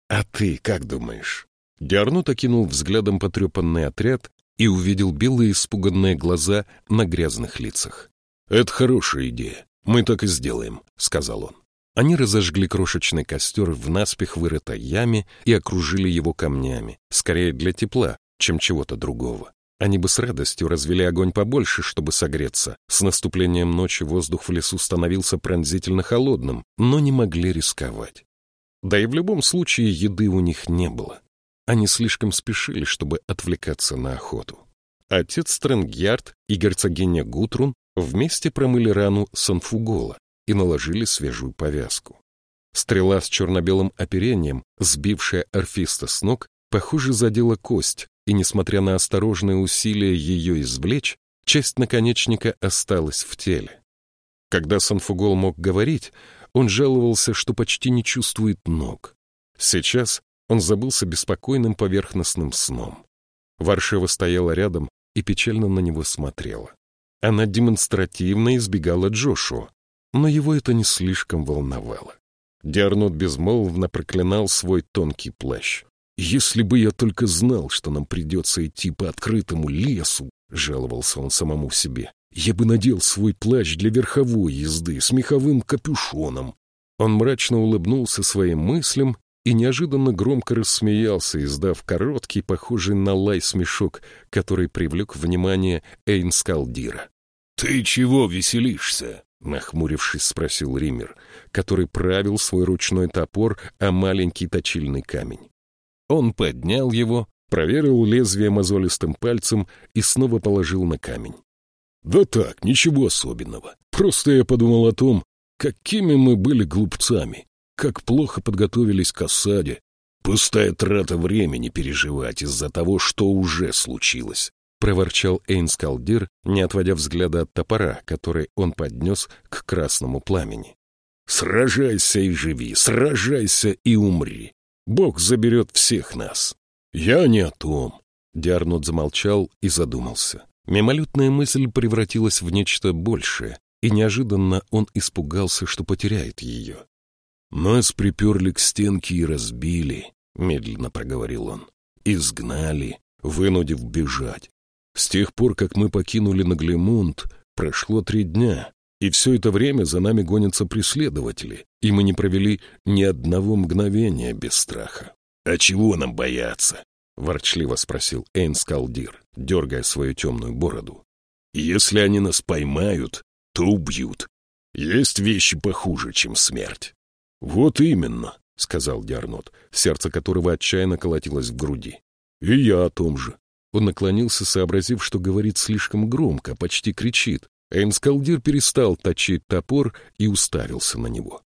«А ты как думаешь?» Диарнот окинул взглядом потрепанный отряд и увидел белые испуганные глаза на грязных лицах. «Это хорошая идея. Мы так и сделаем», — сказал он. Они разожгли крошечный костер в наспех вырытой яме и окружили его камнями, скорее для тепла, чем чего-то другого. Они бы с радостью развели огонь побольше, чтобы согреться. С наступлением ночи воздух в лесу становился пронзительно холодным, но не могли рисковать. Да и в любом случае еды у них не было. Они слишком спешили, чтобы отвлекаться на охоту. Отец Стрэнгьярд и герцогиня Гутрун вместе промыли рану Санфугола и наложили свежую повязку. Стрела с черно-белым оперением, сбившая орфиста с ног, похоже, задела кость, и, несмотря на осторожные усилия ее извлечь, часть наконечника осталась в теле. Когда Санфугол мог говорить, он жаловался, что почти не чувствует ног. Сейчас он забылся беспокойным поверхностным сном. Варшева стояла рядом и печально на него смотрела. Она демонстративно избегала Джошуа, но его это не слишком волновало. Диарнот безмолвно проклинал свой тонкий плащ. «Если бы я только знал, что нам придется идти по открытому лесу», — жаловался он самому себе, — «я бы надел свой плащ для верховой езды с меховым капюшоном». Он мрачно улыбнулся своим мыслям и неожиданно громко рассмеялся, издав короткий, похожий на лай смешок, который привлек внимание Эйнскалдира. «Ты чего веселишься?» — нахмурившись, спросил Ример, который правил свой ручной топор о маленький точильный камень. Он поднял его, проверил лезвие мозолистым пальцем и снова положил на камень. «Да так, ничего особенного. Просто я подумал о том, какими мы были глупцами как плохо подготовились к осаде. Пустая трата времени переживать из-за того, что уже случилось. Проворчал Эйнскалдир, не отводя взгляда от топора, который он поднес к красному пламени. «Сражайся и живи, сражайся и умри. Бог заберет всех нас». «Я не о том». Диарнот замолчал и задумался. Мимолетная мысль превратилась в нечто большее, и неожиданно он испугался, что потеряет ее. «Нас приперли к стенке и разбили», — медленно проговорил он. «Изгнали, вынудив бежать. С тех пор, как мы покинули Наглемунд, прошло три дня, и все это время за нами гонятся преследователи, и мы не провели ни одного мгновения без страха. «А чего нам бояться?» — ворчливо спросил Эйнскалдир, дергая свою темную бороду. «Если они нас поймают, то убьют. Есть вещи похуже, чем смерть. «Вот именно», — сказал Диарнот, сердце которого отчаянно колотилось в груди. «И я о том же». Он наклонился, сообразив, что говорит слишком громко, почти кричит. Эйнскалдир перестал точить топор и уставился на него.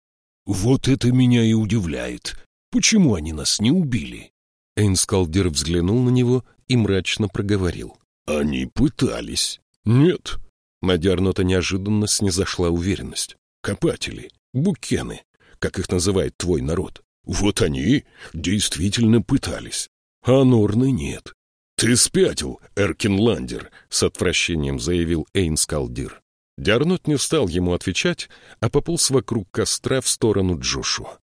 Вот это меня и удивляет. Почему они нас не убили? Эйнскалдер взглянул на него и мрачно проговорил. Они пытались. Нет. На Диарнота неожиданно снизошла уверенность. Копатели, букены, как их называет твой народ. Вот они действительно пытались, а Норны нет. «Ты спятил, Эркинландер», — с отвращением заявил Эйнскалдир. Диарнот не стал ему отвечать, а пополз вокруг костра в сторону Джошуа.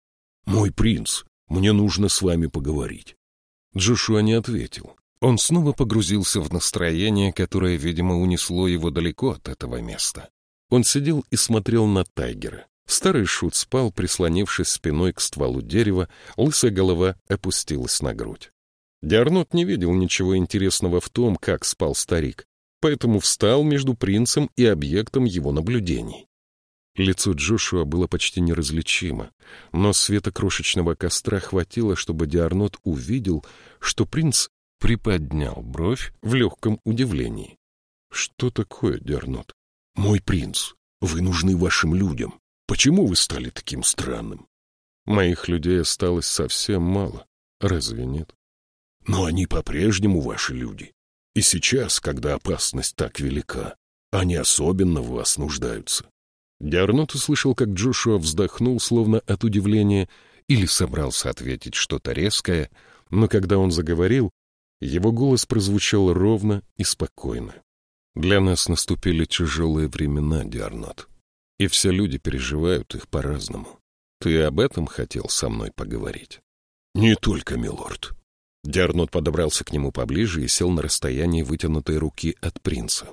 «Мой принц, мне нужно с вами поговорить». Джошуа не ответил. Он снова погрузился в настроение, которое, видимо, унесло его далеко от этого места. Он сидел и смотрел на Тайгера. Старый шут спал, прислонившись спиной к стволу дерева, лысая голова опустилась на грудь. Диарнот не видел ничего интересного в том, как спал старик, поэтому встал между принцем и объектом его наблюдений. Лицо Джошуа было почти неразличимо, но света крошечного костра хватило, чтобы Диарнот увидел, что принц приподнял бровь в легком удивлении. — Что такое, Диарнот? — Мой принц, вы нужны вашим людям. Почему вы стали таким странным? — Моих людей осталось совсем мало. Разве нет? Но они по-прежнему ваши люди. И сейчас, когда опасность так велика, они особенно в вас нуждаются. Диарнот услышал, как Джошуа вздохнул, словно от удивления, или собрался ответить что-то резкое, но когда он заговорил, его голос прозвучал ровно и спокойно. «Для нас наступили тяжелые времена, Диарнот, и все люди переживают их по-разному. Ты об этом хотел со мной поговорить?» «Не только, милорд. Диарнот подобрался к нему поближе и сел на расстоянии вытянутой руки от принца.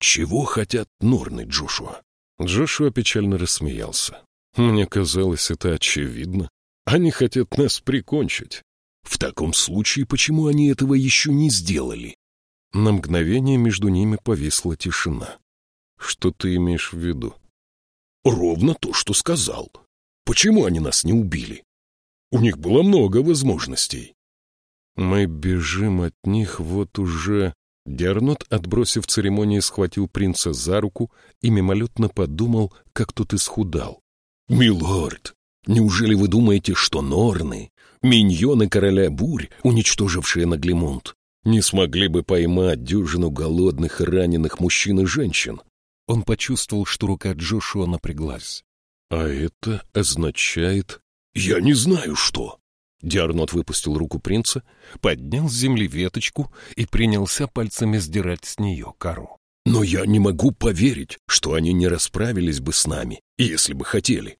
«Чего хотят Норны, Джошуа?» Джошуа печально рассмеялся. «Мне казалось, это очевидно. Они хотят нас прикончить». «В таком случае, почему они этого еще не сделали?» На мгновение между ними повисла тишина. «Что ты имеешь в виду?» «Ровно то, что сказал. Почему они нас не убили? У них было много возможностей. Мы бежим от них вот уже... Диарнот, отбросив церемонии, схватил принца за руку и мимолетно подумал, как тот исхудал. «Милорд, неужели вы думаете, что Норны, миньоны короля бурь, уничтожившие Наглимонт, не смогли бы поймать дюжину голодных и раненых мужчин и женщин?» Он почувствовал, что рука Джошуа напряглась. «А это означает...» «Я не знаю, что!» Диарнот выпустил руку принца, поднял с земли веточку и принялся пальцами сдирать с нее кору. «Но я не могу поверить, что они не расправились бы с нами, если бы хотели».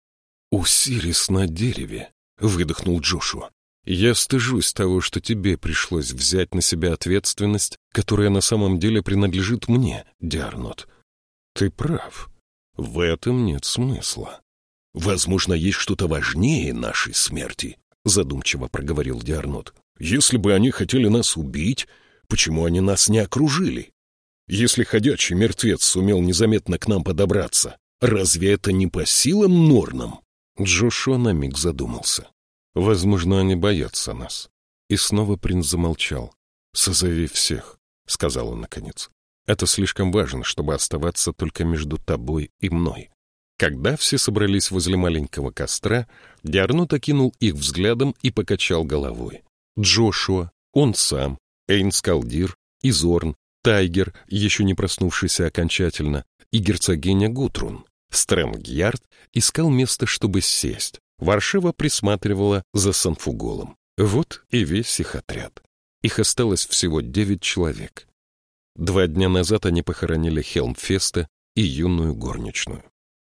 «Усирис на дереве», — выдохнул Джошуа. «Я стыжусь того, что тебе пришлось взять на себя ответственность, которая на самом деле принадлежит мне, Диарнот. Ты прав. В этом нет смысла». «Возможно, есть что-то важнее нашей смерти», задумчиво проговорил Диарнот. Если бы они хотели нас убить, почему они нас не окружили? Если ходячий мертвец сумел незаметно к нам подобраться, разве это не по силам Норнам? Джошуа на миг задумался. Возможно, они боятся нас. И снова принц замолчал. «Созови всех», — сказал он наконец. «Это слишком важно, чтобы оставаться только между тобой и мной. Когда все собрались возле маленького костра, Диарнот окинул их взглядом и покачал головой. Джошуа, он сам, Эйнскалдир, Изорн, Тайгер, еще не проснувшийся окончательно, и герцогиня Гутрун. Стрэнгьярд искал место, чтобы сесть. Варшава присматривала за Санфуголом. Вот и весь их отряд. Их осталось всего девять человек. Два дня назад они похоронили Хелмфеста и юную горничную.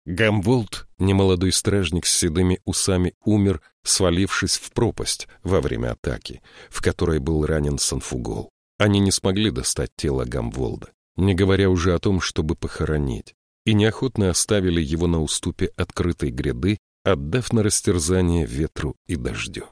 Гамволд, немолодой стражник с седыми усами, умер, свалившись в пропасть во время атаки, в которой был ранен Санфугол. Они не смогли достать тело Гамволда, не говоря уже о том, чтобы похоронить, и неохотно оставили его на уступе открытой гряды, отдав на растерзание ветру и дождю.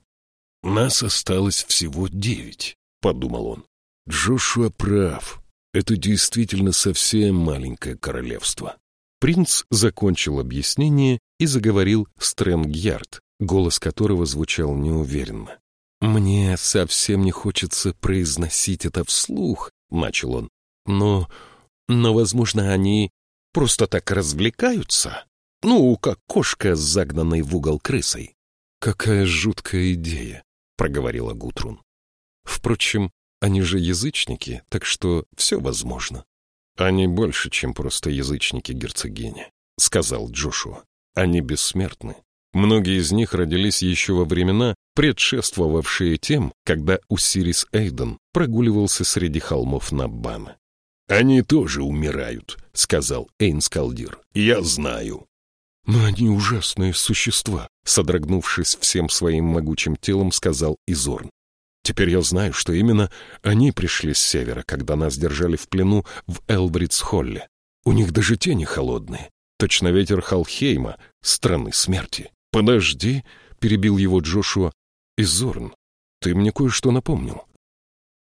«Нас осталось всего девять», — подумал он. «Джошуа прав. Это действительно совсем маленькое королевство. Принц закончил объяснение и заговорил Стрэнгьярд, голос которого звучал неуверенно. «Мне совсем не хочется произносить это вслух», — начал он. «Но... но, возможно, они просто так развлекаются. Ну, как кошка, загнанной в угол крысой. «Какая жуткая идея», — проговорила Гутрун. «Впрочем, они же язычники, так что все возможно». «Они больше, чем просто язычники герцогини», — сказал Джошуа. «Они бессмертны. Многие из них родились еще во времена, предшествовавшие тем, когда Усирис Эйден прогуливался среди холмов Наббана. «Они тоже умирают», — сказал Эйнскалдир. «Я знаю». «Но они ужасные существа», — содрогнувшись всем своим могучим телом, сказал Изорн. «Теперь я знаю, что именно они пришли с севера, когда нас держали в плену в Элбридс-Холле. У них даже тени холодные, точно ветер Халхейма, страны смерти». «Подожди», — перебил его Джошуа. «Изорн, ты мне кое-что напомнил.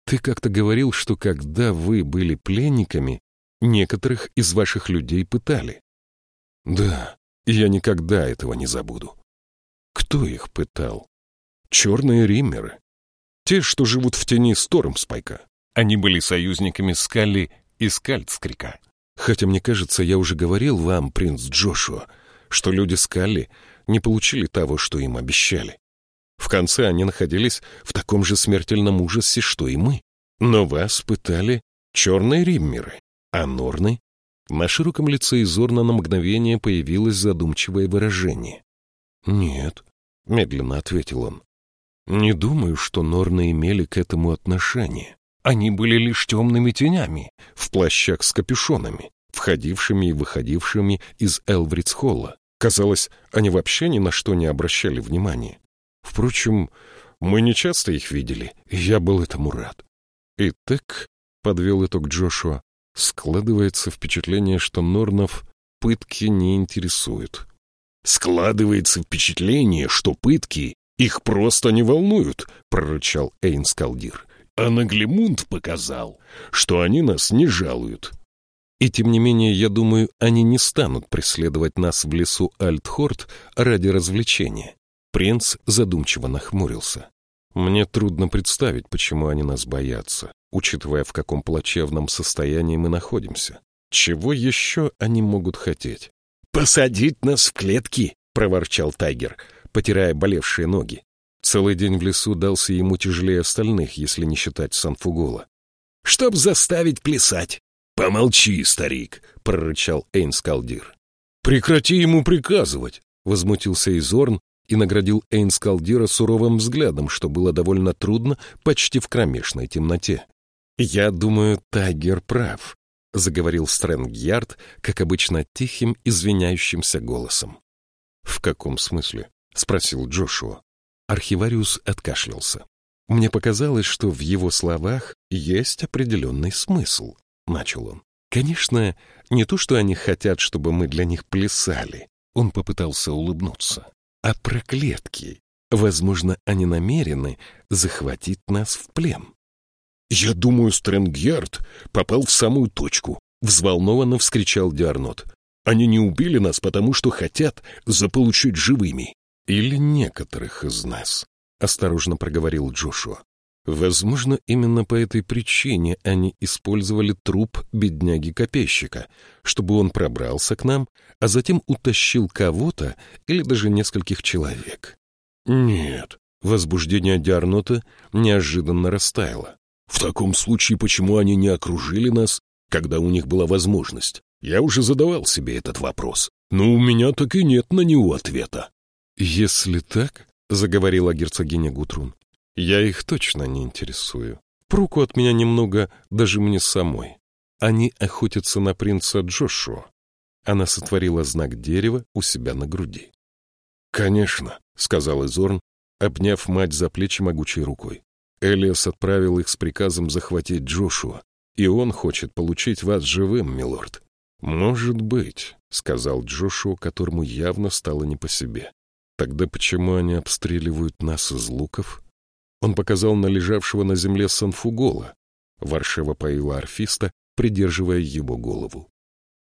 Ты как-то говорил, что когда вы были пленниками, некоторых из ваших людей пытали. Да, я никогда этого не забуду. Кто их пытал? Черные риммеры. Те, что живут в тени Стормспайка. Они были союзниками Скалли и Скальцкрика. Хотя, мне кажется, я уже говорил вам, принц Джошуа, что люди Скалли не получили того, что им обещали. В конце они находились в таком же смертельном ужасе, что и мы. Но вас пытали черные риммеры, а норны? На широком лице Изорна на мгновение появилось задумчивое выражение. «Нет», — медленно ответил он. «Не думаю, что норны имели к этому отношение. Они были лишь темными тенями, в плащах с капюшонами, входившими и выходившими из Элвридс-холла. Казалось, они вообще ни на что не обращали внимания. Впрочем, мы не часто их видели, и я был этому рад. Итак, — подвел итог Джошуа, — складывается впечатление, что Норнов пытки не интересуют. «Складывается впечатление, что пытки их просто не волнуют», — прорычал Эйнскалдир. «А Наглемунд показал, что они нас не жалуют». И тем не менее, я думаю, они не станут преследовать нас в лесу Альтхорт ради развлечения. Принц задумчиво нахмурился. Мне трудно представить, почему они нас боятся, учитывая, в каком плачевном состоянии мы находимся. Чего еще они могут хотеть? «Посадить нас в клетки!» — проворчал Тайгер, потирая болевшие ноги. Целый день в лесу дался ему тяжелее остальных, если не считать Санфугола. «Чтоб заставить плясать!» «Помолчи, старик!» — прорычал Эйнскалдир. «Прекрати ему приказывать!» — возмутился Изорн и наградил Эйнскалдира суровым взглядом, что было довольно трудно почти в кромешной темноте. «Я думаю, Тайгер прав», — заговорил Стрэнгьярд, как обычно, тихим, извиняющимся голосом. «В каком смысле?» — спросил Джошуа. Архивариус откашлялся. Мне показалось, что в его словах есть определенный смысл. — начал он. «Конечно, не то, что они хотят, чтобы мы для них плясали». Он попытался улыбнуться. «А про клетки. Возможно, они намерены захватить нас в плен». «Я думаю, Стрэнгьярд попал в самую точку», — взволнованно вскричал Диарнот. «Они не убили нас, потому что хотят заполучить живыми». «Или некоторых из нас», — осторожно проговорил Джошуа. Возможно, именно по этой причине они использовали труп бедняги-копейщика, чтобы он пробрался к нам, а затем утащил кого-то или даже нескольких человек. Нет, возбуждение Диарнота неожиданно растаяло. В таком случае почему они не окружили нас, когда у них была возможность? Я уже задавал себе этот вопрос, но у меня так и нет на него ответа. «Если так, — заговорила герцогиня Гутрун, я их точно не интересую. Пруку от меня немного даже мне самой. Они охотятся на принца Джошуа. Она сотворила знак дерева у себя на груди. «Конечно», — сказал Изорн, обняв мать за плечи могучей рукой. Элиас отправил их с приказом захватить Джошуа, и он хочет получить вас живым, милорд. «Может быть», — сказал Джошуа, которому явно стало не по себе. «Тогда почему они обстреливают нас из луков?» Он показал на лежавшего на земле Санфугола. Варшева поила арфиста, придерживая его голову.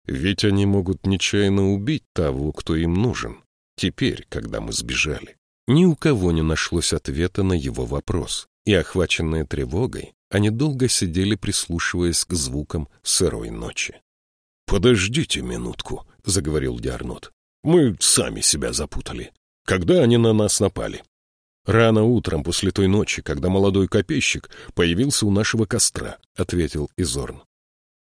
Ведь они могут нечаянно убить того, кто им нужен, теперь, когда мы сбежали. Ни у кого не нашлось ответа на его вопрос, и, охваченные тревогой, они долго сидели, прислушиваясь к звукам сырой ночи. — Подождите минутку, — заговорил Диарнот. Мы сами себя запутали. Когда они на нас напали? Рано утром после той ночи, когда молодой копейщик появился у нашего костра, — ответил Изорн.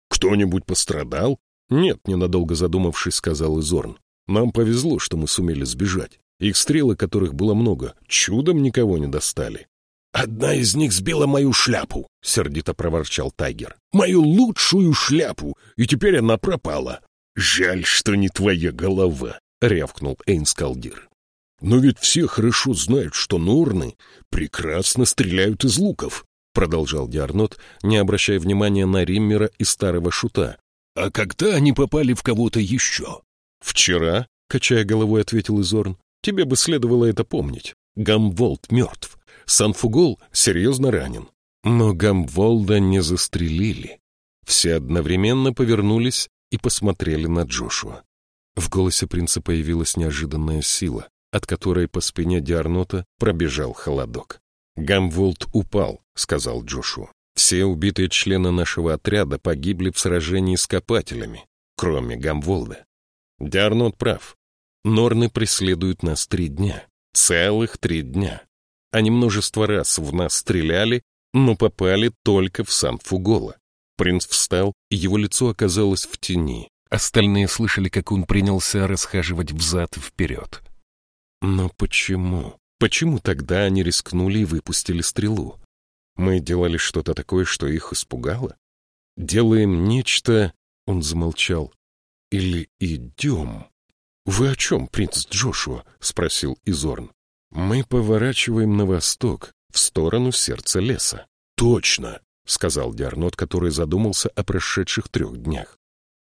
Кто-нибудь пострадал? Нет, ненадолго задумавшись, сказал Изорн. Нам повезло, что мы сумели сбежать. Их стрелы, которых было много, чудом никого не достали. «Одна из них сбила мою шляпу», — сердито проворчал Тайгер. «Мою лучшую шляпу, и теперь она пропала». «Жаль, что не твоя голова», — рявкнул Эйнскалдир. «Но ведь все хорошо знают, что норны прекрасно стреляют из луков», — продолжал Диарнот, не обращая внимания на Риммера и старого шута. «А когда они попали в кого-то еще?» «Вчера», — качая головой, ответил Изорн. «Тебе бы следовало это помнить. Гамволд мертв. Санфугол серьезно ранен. Но Гамволда не застрелили. Все одновременно повернулись и посмотрели на Джошуа. В голосе принца появилась неожиданная сила, от которой по спине Диарнота пробежал холодок. «Гамволд упал», — сказал Джошуа. «Все убитые члены нашего отряда погибли в сражении с копателями, кроме Гамволда. Диарнот прав. Норны преследуют нас три дня. Целых три дня. Они множество раз в нас стреляли, но попали только в сам Фугола. Принц встал, его лицо оказалось в тени. Остальные слышали, как он принялся расхаживать взад и вперед. Но почему? Почему тогда они рискнули и выпустили стрелу? Мы делали что-то такое, что их испугало? Делаем нечто... Он замолчал. Или идем? «Вы о чем, принц Джошуа?» — спросил Изорн. Мы поворачиваем на восток, в сторону сердца леса. Точно, сказал Диарнот, который задумался о прошедших трех днях.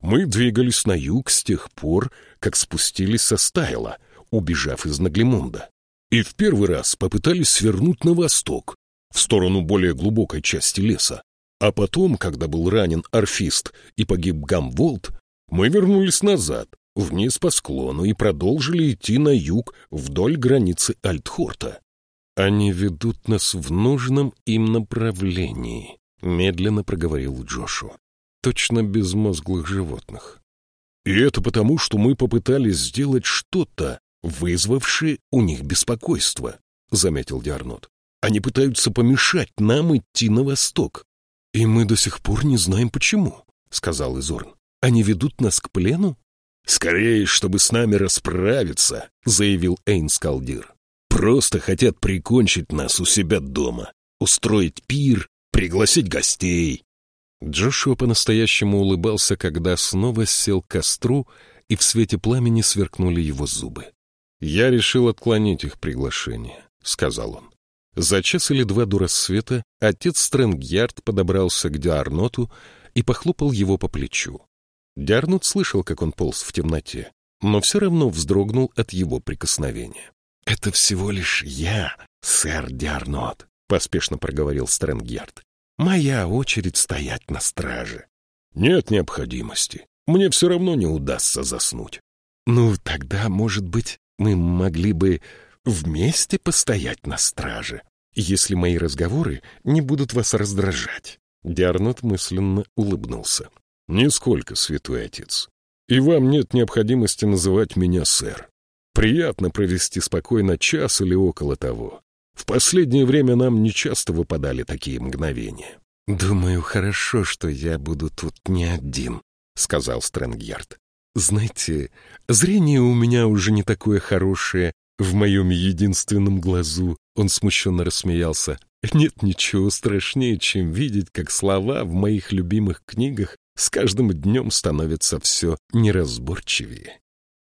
Мы двигались на юг с тех пор, как спустились со Стайла, убежав из Наглимунда. И в первый раз попытались свернуть на восток, в сторону более глубокой части леса. А потом, когда был ранен Орфист и погиб Гамволд, мы вернулись назад, вниз по склону и продолжили идти на юг вдоль границы Альтхорта. «Они ведут нас в нужном им направлении», — медленно проговорил Джошуа. «Точно безмозглых животных». «И это потому, что мы попытались сделать что-то, вызвавшее у них беспокойство», — заметил Диарнот. «Они пытаются помешать нам идти на восток». «И мы до сих пор не знаем, почему», — сказал Изорн. «Они ведут нас к плену?» «Скорее, чтобы с нами расправиться», — заявил Эйнскалдир. «Просто хотят прикончить нас у себя дома, устроить пир, пригласить гостей». Джошуа по-настоящему улыбался, когда снова сел к костру, и в свете пламени сверкнули его зубы. «Я решил отклонить их приглашение», — сказал он. За час или два до рассвета отец Стрэнгьярд подобрался к Диарноту и похлопал его по плечу. Диарнут слышал, как он полз в темноте, но все равно вздрогнул от его прикосновения. — Это всего лишь я, сэр Диарнот, — поспешно проговорил Стрэнгьярд. — Моя очередь стоять на страже. — Нет необходимости. Мне все равно не удастся заснуть. — Ну, тогда, может быть, мы могли бы вместе постоять на страже, если мои разговоры не будут вас раздражать. Диарнот мысленно улыбнулся. Нисколько, святой отец. И вам нет необходимости называть меня сэр. Приятно провести спокойно час или около того. В последнее время нам нечасто выпадали такие мгновения. — Думаю, хорошо, что я буду тут не один, — сказал Стрэнгьярд. — Знаете, зрение у меня уже не такое хорошее. В моем единственном глазу он смущенно рассмеялся. Нет ничего страшнее, чем видеть, как слова в моих любимых книгах с каждым днем становится все неразборчивее.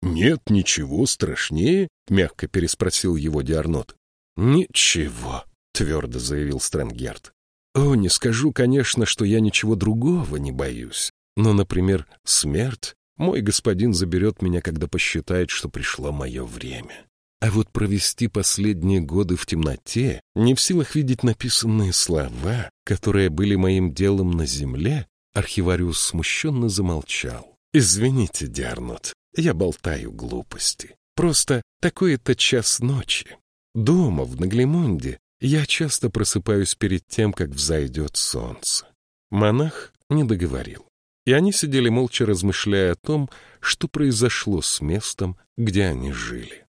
«Нет ничего страшнее?» — мягко переспросил его Диарнот. «Ничего», — твердо заявил Стрэнгерт. «О, не скажу, конечно, что я ничего другого не боюсь. Но, например, смерть мой господин заберет меня, когда посчитает, что пришло мое время. А вот провести последние годы в темноте, не в силах видеть написанные слова, которые были моим делом на земле, Архивариус смущенно замолчал. «Извините, Диарнот, я болтаю глупости. Просто такой-то час ночи. Дома, в Наглимунде, я часто просыпаюсь перед тем, как взойдет солнце». Монах не договорил. И они сидели молча, размышляя о том, что произошло с местом, где они жили.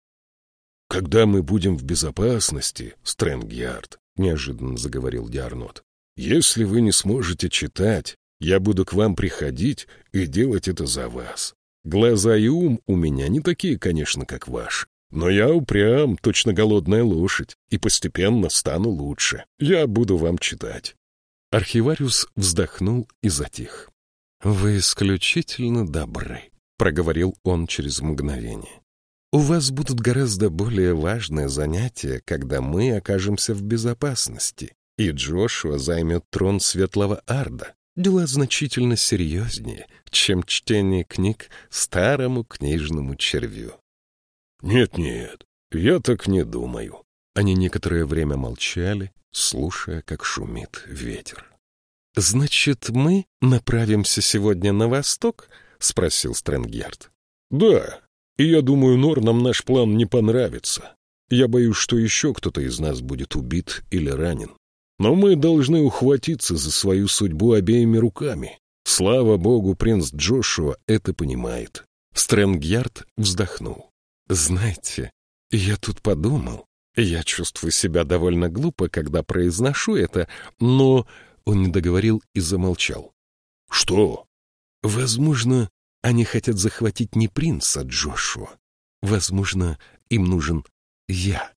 «Когда мы будем в безопасности, Стрэнгьярд», — неожиданно заговорил Диарнот, «если вы не сможете читать, я буду к вам приходить и делать это за вас. Глаза и ум у меня не такие, конечно, как ваши. Но я упрям, точно голодная лошадь, и постепенно стану лучше. Я буду вам читать. Архивариус вздохнул и затих. «Вы исключительно добры», — проговорил он через мгновение. «У вас будут гораздо более важные занятия, когда мы окажемся в безопасности, и Джошуа займет трон Светлого Арда. Дела значительно серьезнее, чем чтение книг старому книжному червю». «Нет-нет, я так не думаю». Они некоторое время молчали, слушая, как шумит ветер. «Значит, мы направимся сегодня на восток?» — спросил Стрэнгьярд. «Да, и я думаю, Нор, нам наш план не понравится. Я боюсь, что еще кто-то из нас будет убит или ранен. Но мы должны ухватиться за свою судьбу обеими руками. Слава богу, принц Джошуа это понимает». Стрэнгьярд вздохнул. «Знаете, я тут подумал, я чувствую себя довольно глупо, когда произношу это, но...» Он не договорил и замолчал. «Что?» «Возможно, они хотят захватить не принца Джошуа. Возможно, им нужен я».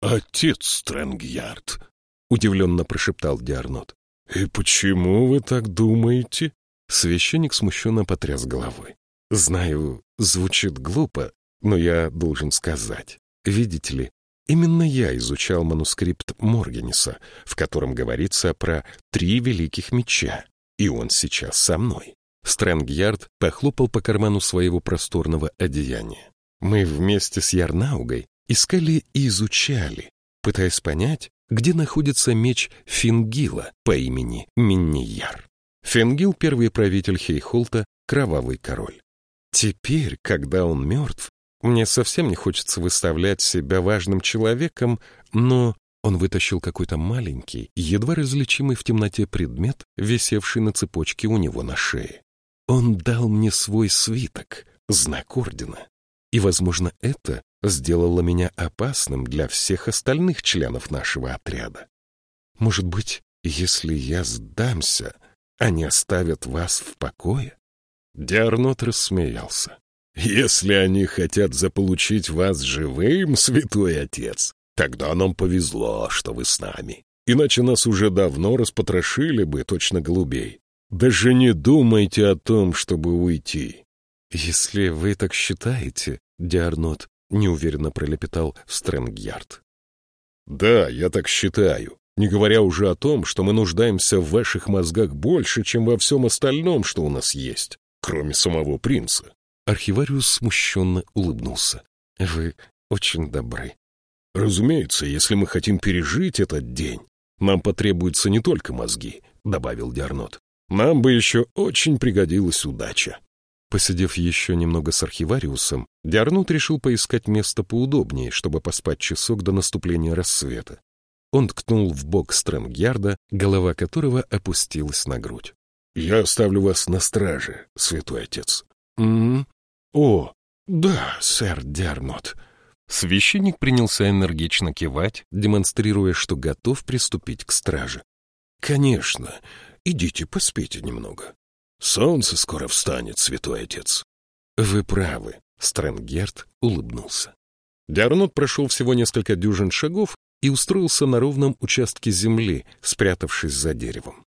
«Отец Стрэнгьярд», — удивленно прошептал Диарнот. «И почему вы так думаете?» Священник смущенно потряс головой. «Знаю, звучит глупо, но я должен сказать. Видите ли, Именно я изучал манускрипт Моргенеса, в котором говорится про три великих меча, и он сейчас со мной. Стрэнгьярд похлопал по карману своего просторного одеяния. Мы вместе с Ярнаугой искали и изучали, пытаясь понять, где находится меч Фингила по имени Миннияр. Фингил — первый правитель Хейхолта, кровавый король. Теперь, когда он мертв, мне совсем не хочется выставлять себя важным человеком, но он вытащил какой-то маленький, едва различимый в темноте предмет, висевший на цепочке у него на шее. Он дал мне свой свиток, знак ордена. И, возможно, это сделало меня опасным для всех остальных членов нашего отряда. Может быть, если я сдамся, они оставят вас в покое? Диарнот рассмеялся. Если они хотят заполучить вас живым, святой отец, тогда нам повезло, что вы с нами. Иначе нас уже давно распотрошили бы, точно голубей. Даже не думайте о том, чтобы уйти. Если вы так считаете, Диарнот неуверенно пролепетал Стрэнгьярд. Да, я так считаю. Не говоря уже о том, что мы нуждаемся в ваших мозгах больше, чем во всем остальном, что у нас есть, кроме самого принца. Архивариус смущенно улыбнулся. «Вы очень добры». «Разумеется, если мы хотим пережить этот день, нам потребуются не только мозги», — добавил Диарнот. «Нам бы еще очень пригодилась удача». Посидев еще немного с архивариусом, Диарнот решил поискать место поудобнее, чтобы поспать часок до наступления рассвета. Он ткнул в бок Стрэнгьярда, голова которого опустилась на грудь. «Я оставлю вас на страже, святой отец. «М «О, да, сэр Дернот». Священник принялся энергично кивать, демонстрируя, что готов приступить к страже. «Конечно. Идите, поспите немного. Солнце скоро встанет, святой отец». «Вы правы», — Стрэнгерт улыбнулся. Диарнот прошел всего несколько дюжин шагов и устроился на ровном участке земли, спрятавшись за деревом.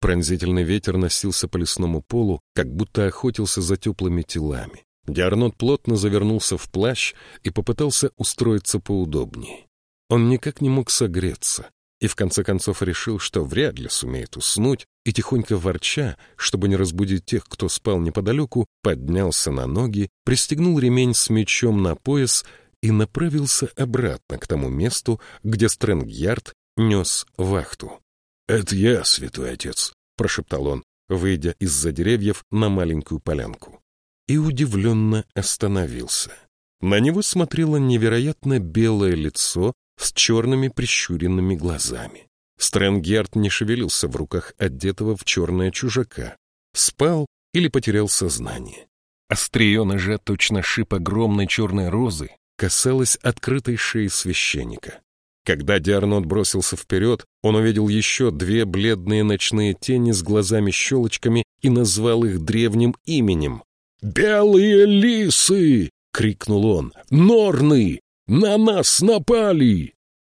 Пронзительный ветер носился по лесному полу, как будто охотился за теплыми телами. Диарнот плотно завернулся в плащ и попытался устроиться поудобнее. Он никак не мог согреться, и в конце концов решил, что вряд ли сумеет уснуть, и тихонько ворча, чтобы не разбудить тех, кто спал неподалеку, поднялся на ноги, пристегнул ремень с мечом на пояс и направился обратно к тому месту, где Стрэнгьярд нес вахту. «Это я, святой отец», — прошептал он, выйдя из-за деревьев на маленькую полянку. И удивленно остановился. На него смотрело невероятно белое лицо с черными прищуренными глазами. Стрэнгерт не шевелился в руках одетого в черное чужака. Спал или потерял сознание. Острие ножа, точно шип огромной черной розы, касалось открытой шеи священника. Когда Диарнот бросился вперед, он увидел еще две бледные ночные тени с глазами-щелочками и назвал их древним именем. «Белые лисы!» — крикнул он. «Норны! На нас напали!»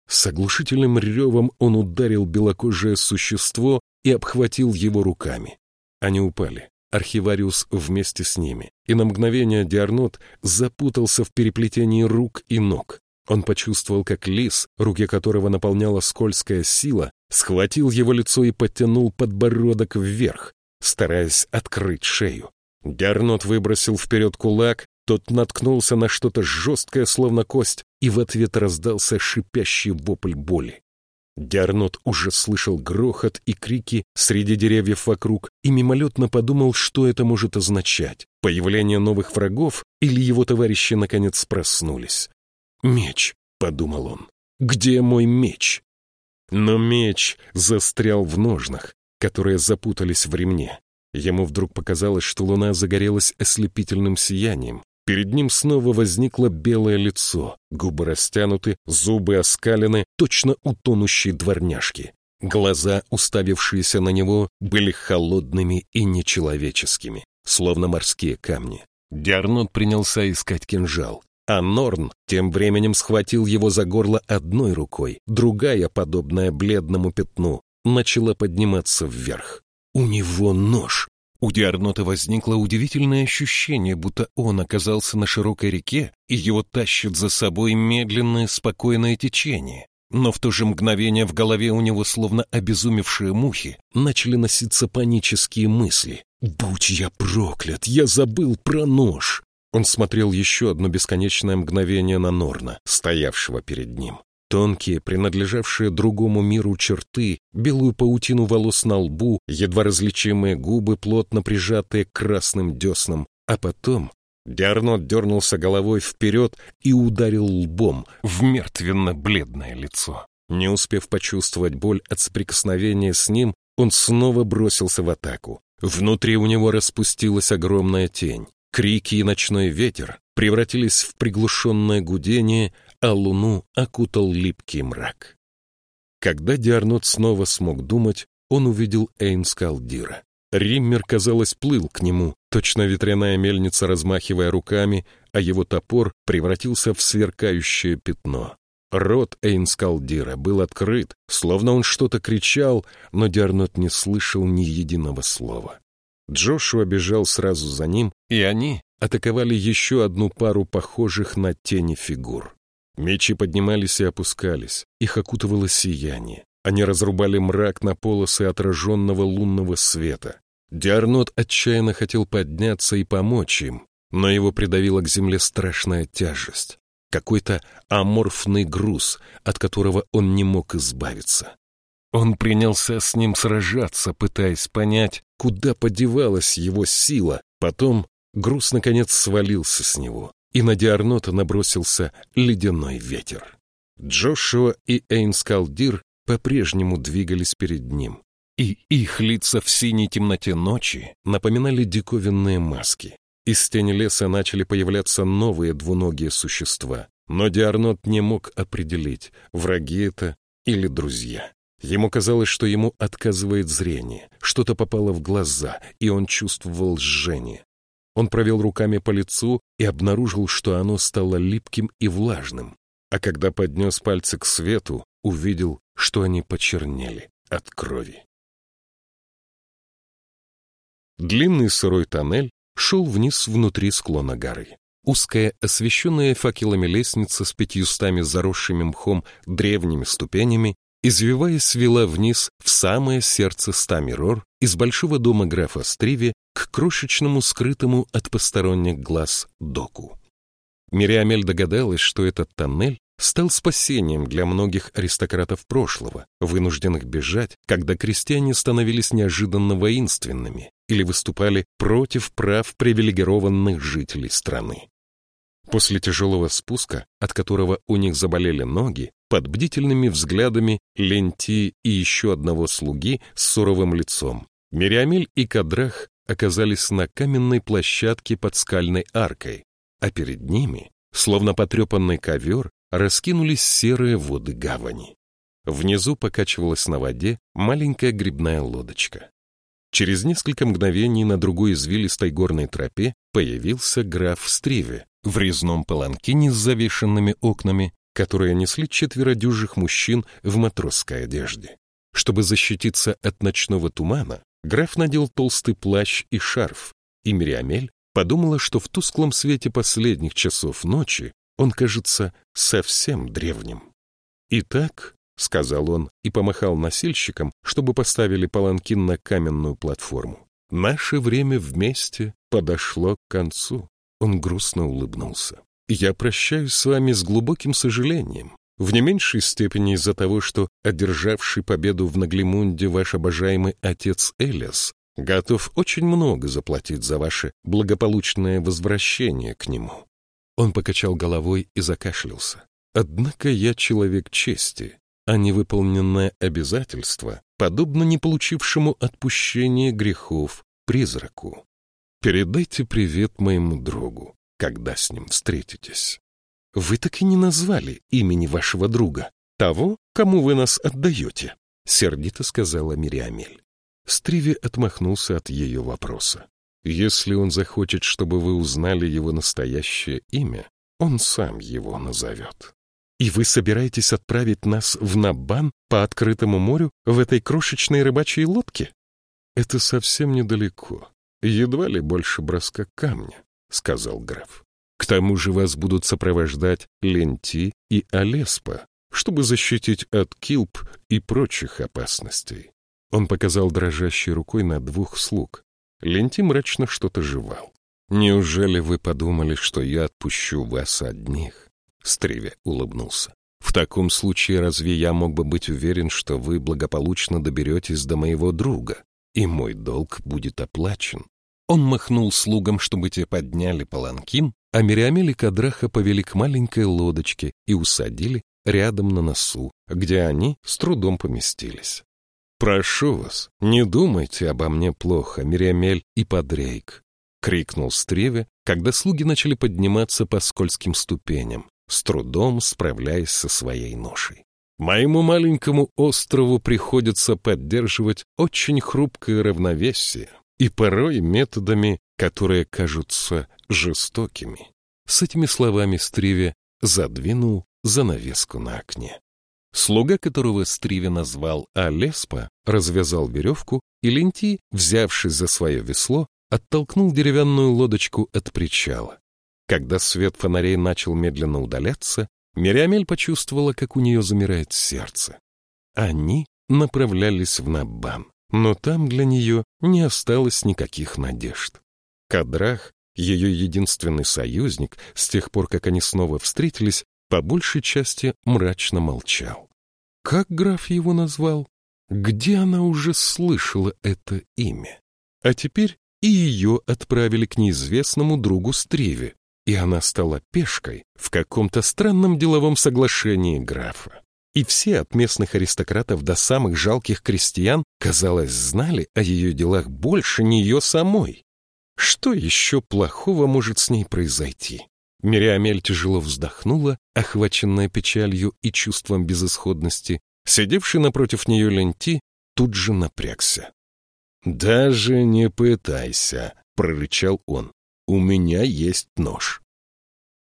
С оглушительным ревом он ударил белокожее существо и обхватил его руками. Они упали. Архивариус вместе с ними. И на мгновение Диарнот запутался в переплетении рук и ног. Он почувствовал, как лис, руки которого наполняла скользкая сила, схватил его лицо и подтянул подбородок вверх, стараясь открыть шею. Диарнот выбросил вперед кулак, тот наткнулся на что-то жесткое, словно кость, и в ответ раздался шипящий вопль боли. Диарнот уже слышал грохот и крики среди деревьев вокруг и мимолетно подумал, что это может означать. Появление новых врагов или его товарищи наконец проснулись. «Меч», — подумал он, — «где мой меч?» Но меч застрял в ножнах, которые запутались в ремне. Ему вдруг показалось, что луна загорелась ослепительным сиянием. Перед ним снова возникло белое лицо, губы растянуты, зубы оскалены, точно у тонущей дворняжки. Глаза, уставившиеся на него, были холодными и нечеловеческими, словно морские камни. Диарнот принялся искать кинжал. А Норн тем временем схватил его за горло одной рукой, другая, подобная бледному пятну, начала подниматься вверх. У него нож. У Диарнота возникло удивительное ощущение, будто он оказался на широкой реке, и его тащит за собой медленное, спокойное течение. Но в то же мгновение в голове у него, словно обезумевшие мухи, начали носиться панические мысли. «Будь я проклят! Я забыл про нож!» Он смотрел еще одно бесконечное мгновение на Норна, стоявшего перед ним. Тонкие, принадлежавшие другому миру черты, белую паутину волос на лбу, едва различимые губы, плотно прижатые к красным деснам. А потом Диарнот дернулся головой вперед и ударил лбом в мертвенно-бледное лицо. Не успев почувствовать боль от соприкосновения с ним, он снова бросился в атаку. Внутри у него распустилась огромная тень. Крики и ночной ветер превратились в приглушенное гудение, а луну окутал липкий мрак. Когда Диарнот снова смог думать, он увидел Эйнскалдира. Риммер, казалось, плыл к нему, точно ветряная мельница, размахивая руками, а его топор превратился в сверкающее пятно. Рот Эйнскалдира был открыт, словно он что-то кричал, но Диарнот не слышал ни единого слова. Джошуа бежал сразу за ним, и они атаковали еще одну пару похожих на тени фигур. Мечи поднимались и опускались, их окутывало сияние. Они разрубали мрак на полосы отраженного лунного света. Диарнот отчаянно хотел подняться и помочь им, но его придавила к земле страшная тяжесть. Какой-то аморфный груз, от которого он не мог избавиться. Он принялся с ним сражаться, пытаясь понять, куда подевалась его сила. Потом груз, наконец, свалился с него, и на Диарнота набросился ледяной ветер. Джошуа и Эйнскалдир по-прежнему двигались перед ним, и их лица в синей темноте ночи напоминали диковинные маски. Из тени леса начали появляться новые двуногие существа, но Диарнот не мог определить, враги это или друзья. Ему казалось, что ему отказывает зрение, что-то попало в глаза, и он чувствовал жжение. Он провел руками по лицу и обнаружил, что оно стало липким и влажным, а когда поднес пальцы к свету, увидел, что они почернели от крови. Длинный сырой тоннель шел вниз внутри склона горы. Узкая, освещенная факелами лестница с пятьюстами заросшими мхом древними ступенями извиваясь, вела вниз в самое сердце Стамирор из большого дома графа Стриви к крошечному, скрытому от посторонних глаз доку. Мириамель догадалась, что этот тоннель стал спасением для многих аристократов прошлого, вынужденных бежать, когда крестьяне становились неожиданно воинственными или выступали против прав привилегированных жителей страны. После тяжелого спуска, от которого у них заболели ноги, под бдительными взглядами Ленти и еще одного слуги с суровым лицом, Мириамель и Кадрах оказались на каменной площадке под скальной аркой, а перед ними, словно потрепанный ковер, раскинулись серые воды гавани. Внизу покачивалась на воде маленькая грибная лодочка. Через несколько мгновений на другой извилистой горной тропе появился граф Стриве в резном паланкине с завешенными окнами, которые несли четверо дюжих мужчин в матросской одежде. Чтобы защититься от ночного тумана, граф надел толстый плащ и шарф, и Мириамель подумала, что в тусклом свете последних часов ночи он кажется совсем древним. «Итак», — сказал он и помахал носильщикам, чтобы поставили паланкин на каменную платформу, «наше время вместе подошло к концу». Он грустно улыбнулся. «Я прощаюсь с вами с глубоким сожалением, в не меньшей степени из-за того, что одержавший победу в Наглимунде ваш обожаемый отец Элиас готов очень много заплатить за ваше благополучное возвращение к нему. Он покачал головой и закашлялся. Однако я человек чести, а невыполненное обязательство подобно не получившему отпущения грехов призраку. Передайте привет моему другу, когда с ним встретитесь. Вы так и не назвали имени вашего друга, того, кому вы нас отдаете, — сердито сказала Мириамель. Стриви отмахнулся от ее вопроса. Если он захочет, чтобы вы узнали его настоящее имя, он сам его назовет. И вы собираетесь отправить нас в Набан по открытому морю в этой крошечной рыбачьей лодке? Это совсем недалеко. Едва ли больше броска камня, — сказал граф. К тому же вас будут сопровождать Ленти и Алеспа, чтобы защитить от килп и прочих опасностей. Он показал дрожащей рукой на двух слуг, Ленти мрачно что-то жевал. «Неужели вы подумали, что я отпущу вас одних?» Стриве улыбнулся. «В таком случае разве я мог бы быть уверен, что вы благополучно доберетесь до моего друга, и мой долг будет оплачен?» Он махнул слугам, чтобы те подняли паланкин, а Мириамель и Кадраха повели к маленькой лодочке и усадили рядом на носу, где они с трудом поместились. «Прошу вас, не думайте обо мне плохо, Мириамель и Подрейк», — крикнул Стреве, когда слуги начали подниматься по скользким ступеням, с трудом справляясь со своей ношей. «Моему маленькому острову приходится поддерживать очень хрупкое равновесие, и порой методами, которые кажутся жестокими». С этими словами Стриве задвинул занавеску на окне. Слуга, которого Стриви назвал Алеспа, развязал веревку, и Ленти, взявшись за свое весло, оттолкнул деревянную лодочку от причала. Когда свет фонарей начал медленно удаляться, Мириамель почувствовала, как у нее замирает сердце. Они направлялись в Набан, но там для нее не осталось никаких надежд. Кадрах, ее единственный союзник, с тех пор, как они снова встретились, по большей части мрачно молчал. Как граф его назвал? Где она уже слышала это имя? А теперь и ее отправили к неизвестному другу Стреве, и она стала пешкой в каком-то странном деловом соглашении графа. И все от местных аристократов до самых жалких крестьян, казалось, знали о ее делах больше нее самой. Что еще плохого может с ней произойти? Мириамель тяжело вздохнула, охваченная печалью и чувством безысходности. Сидевший напротив нее Ленти тут же напрягся. «Даже не пытайся», — прорычал он. «У меня есть нож.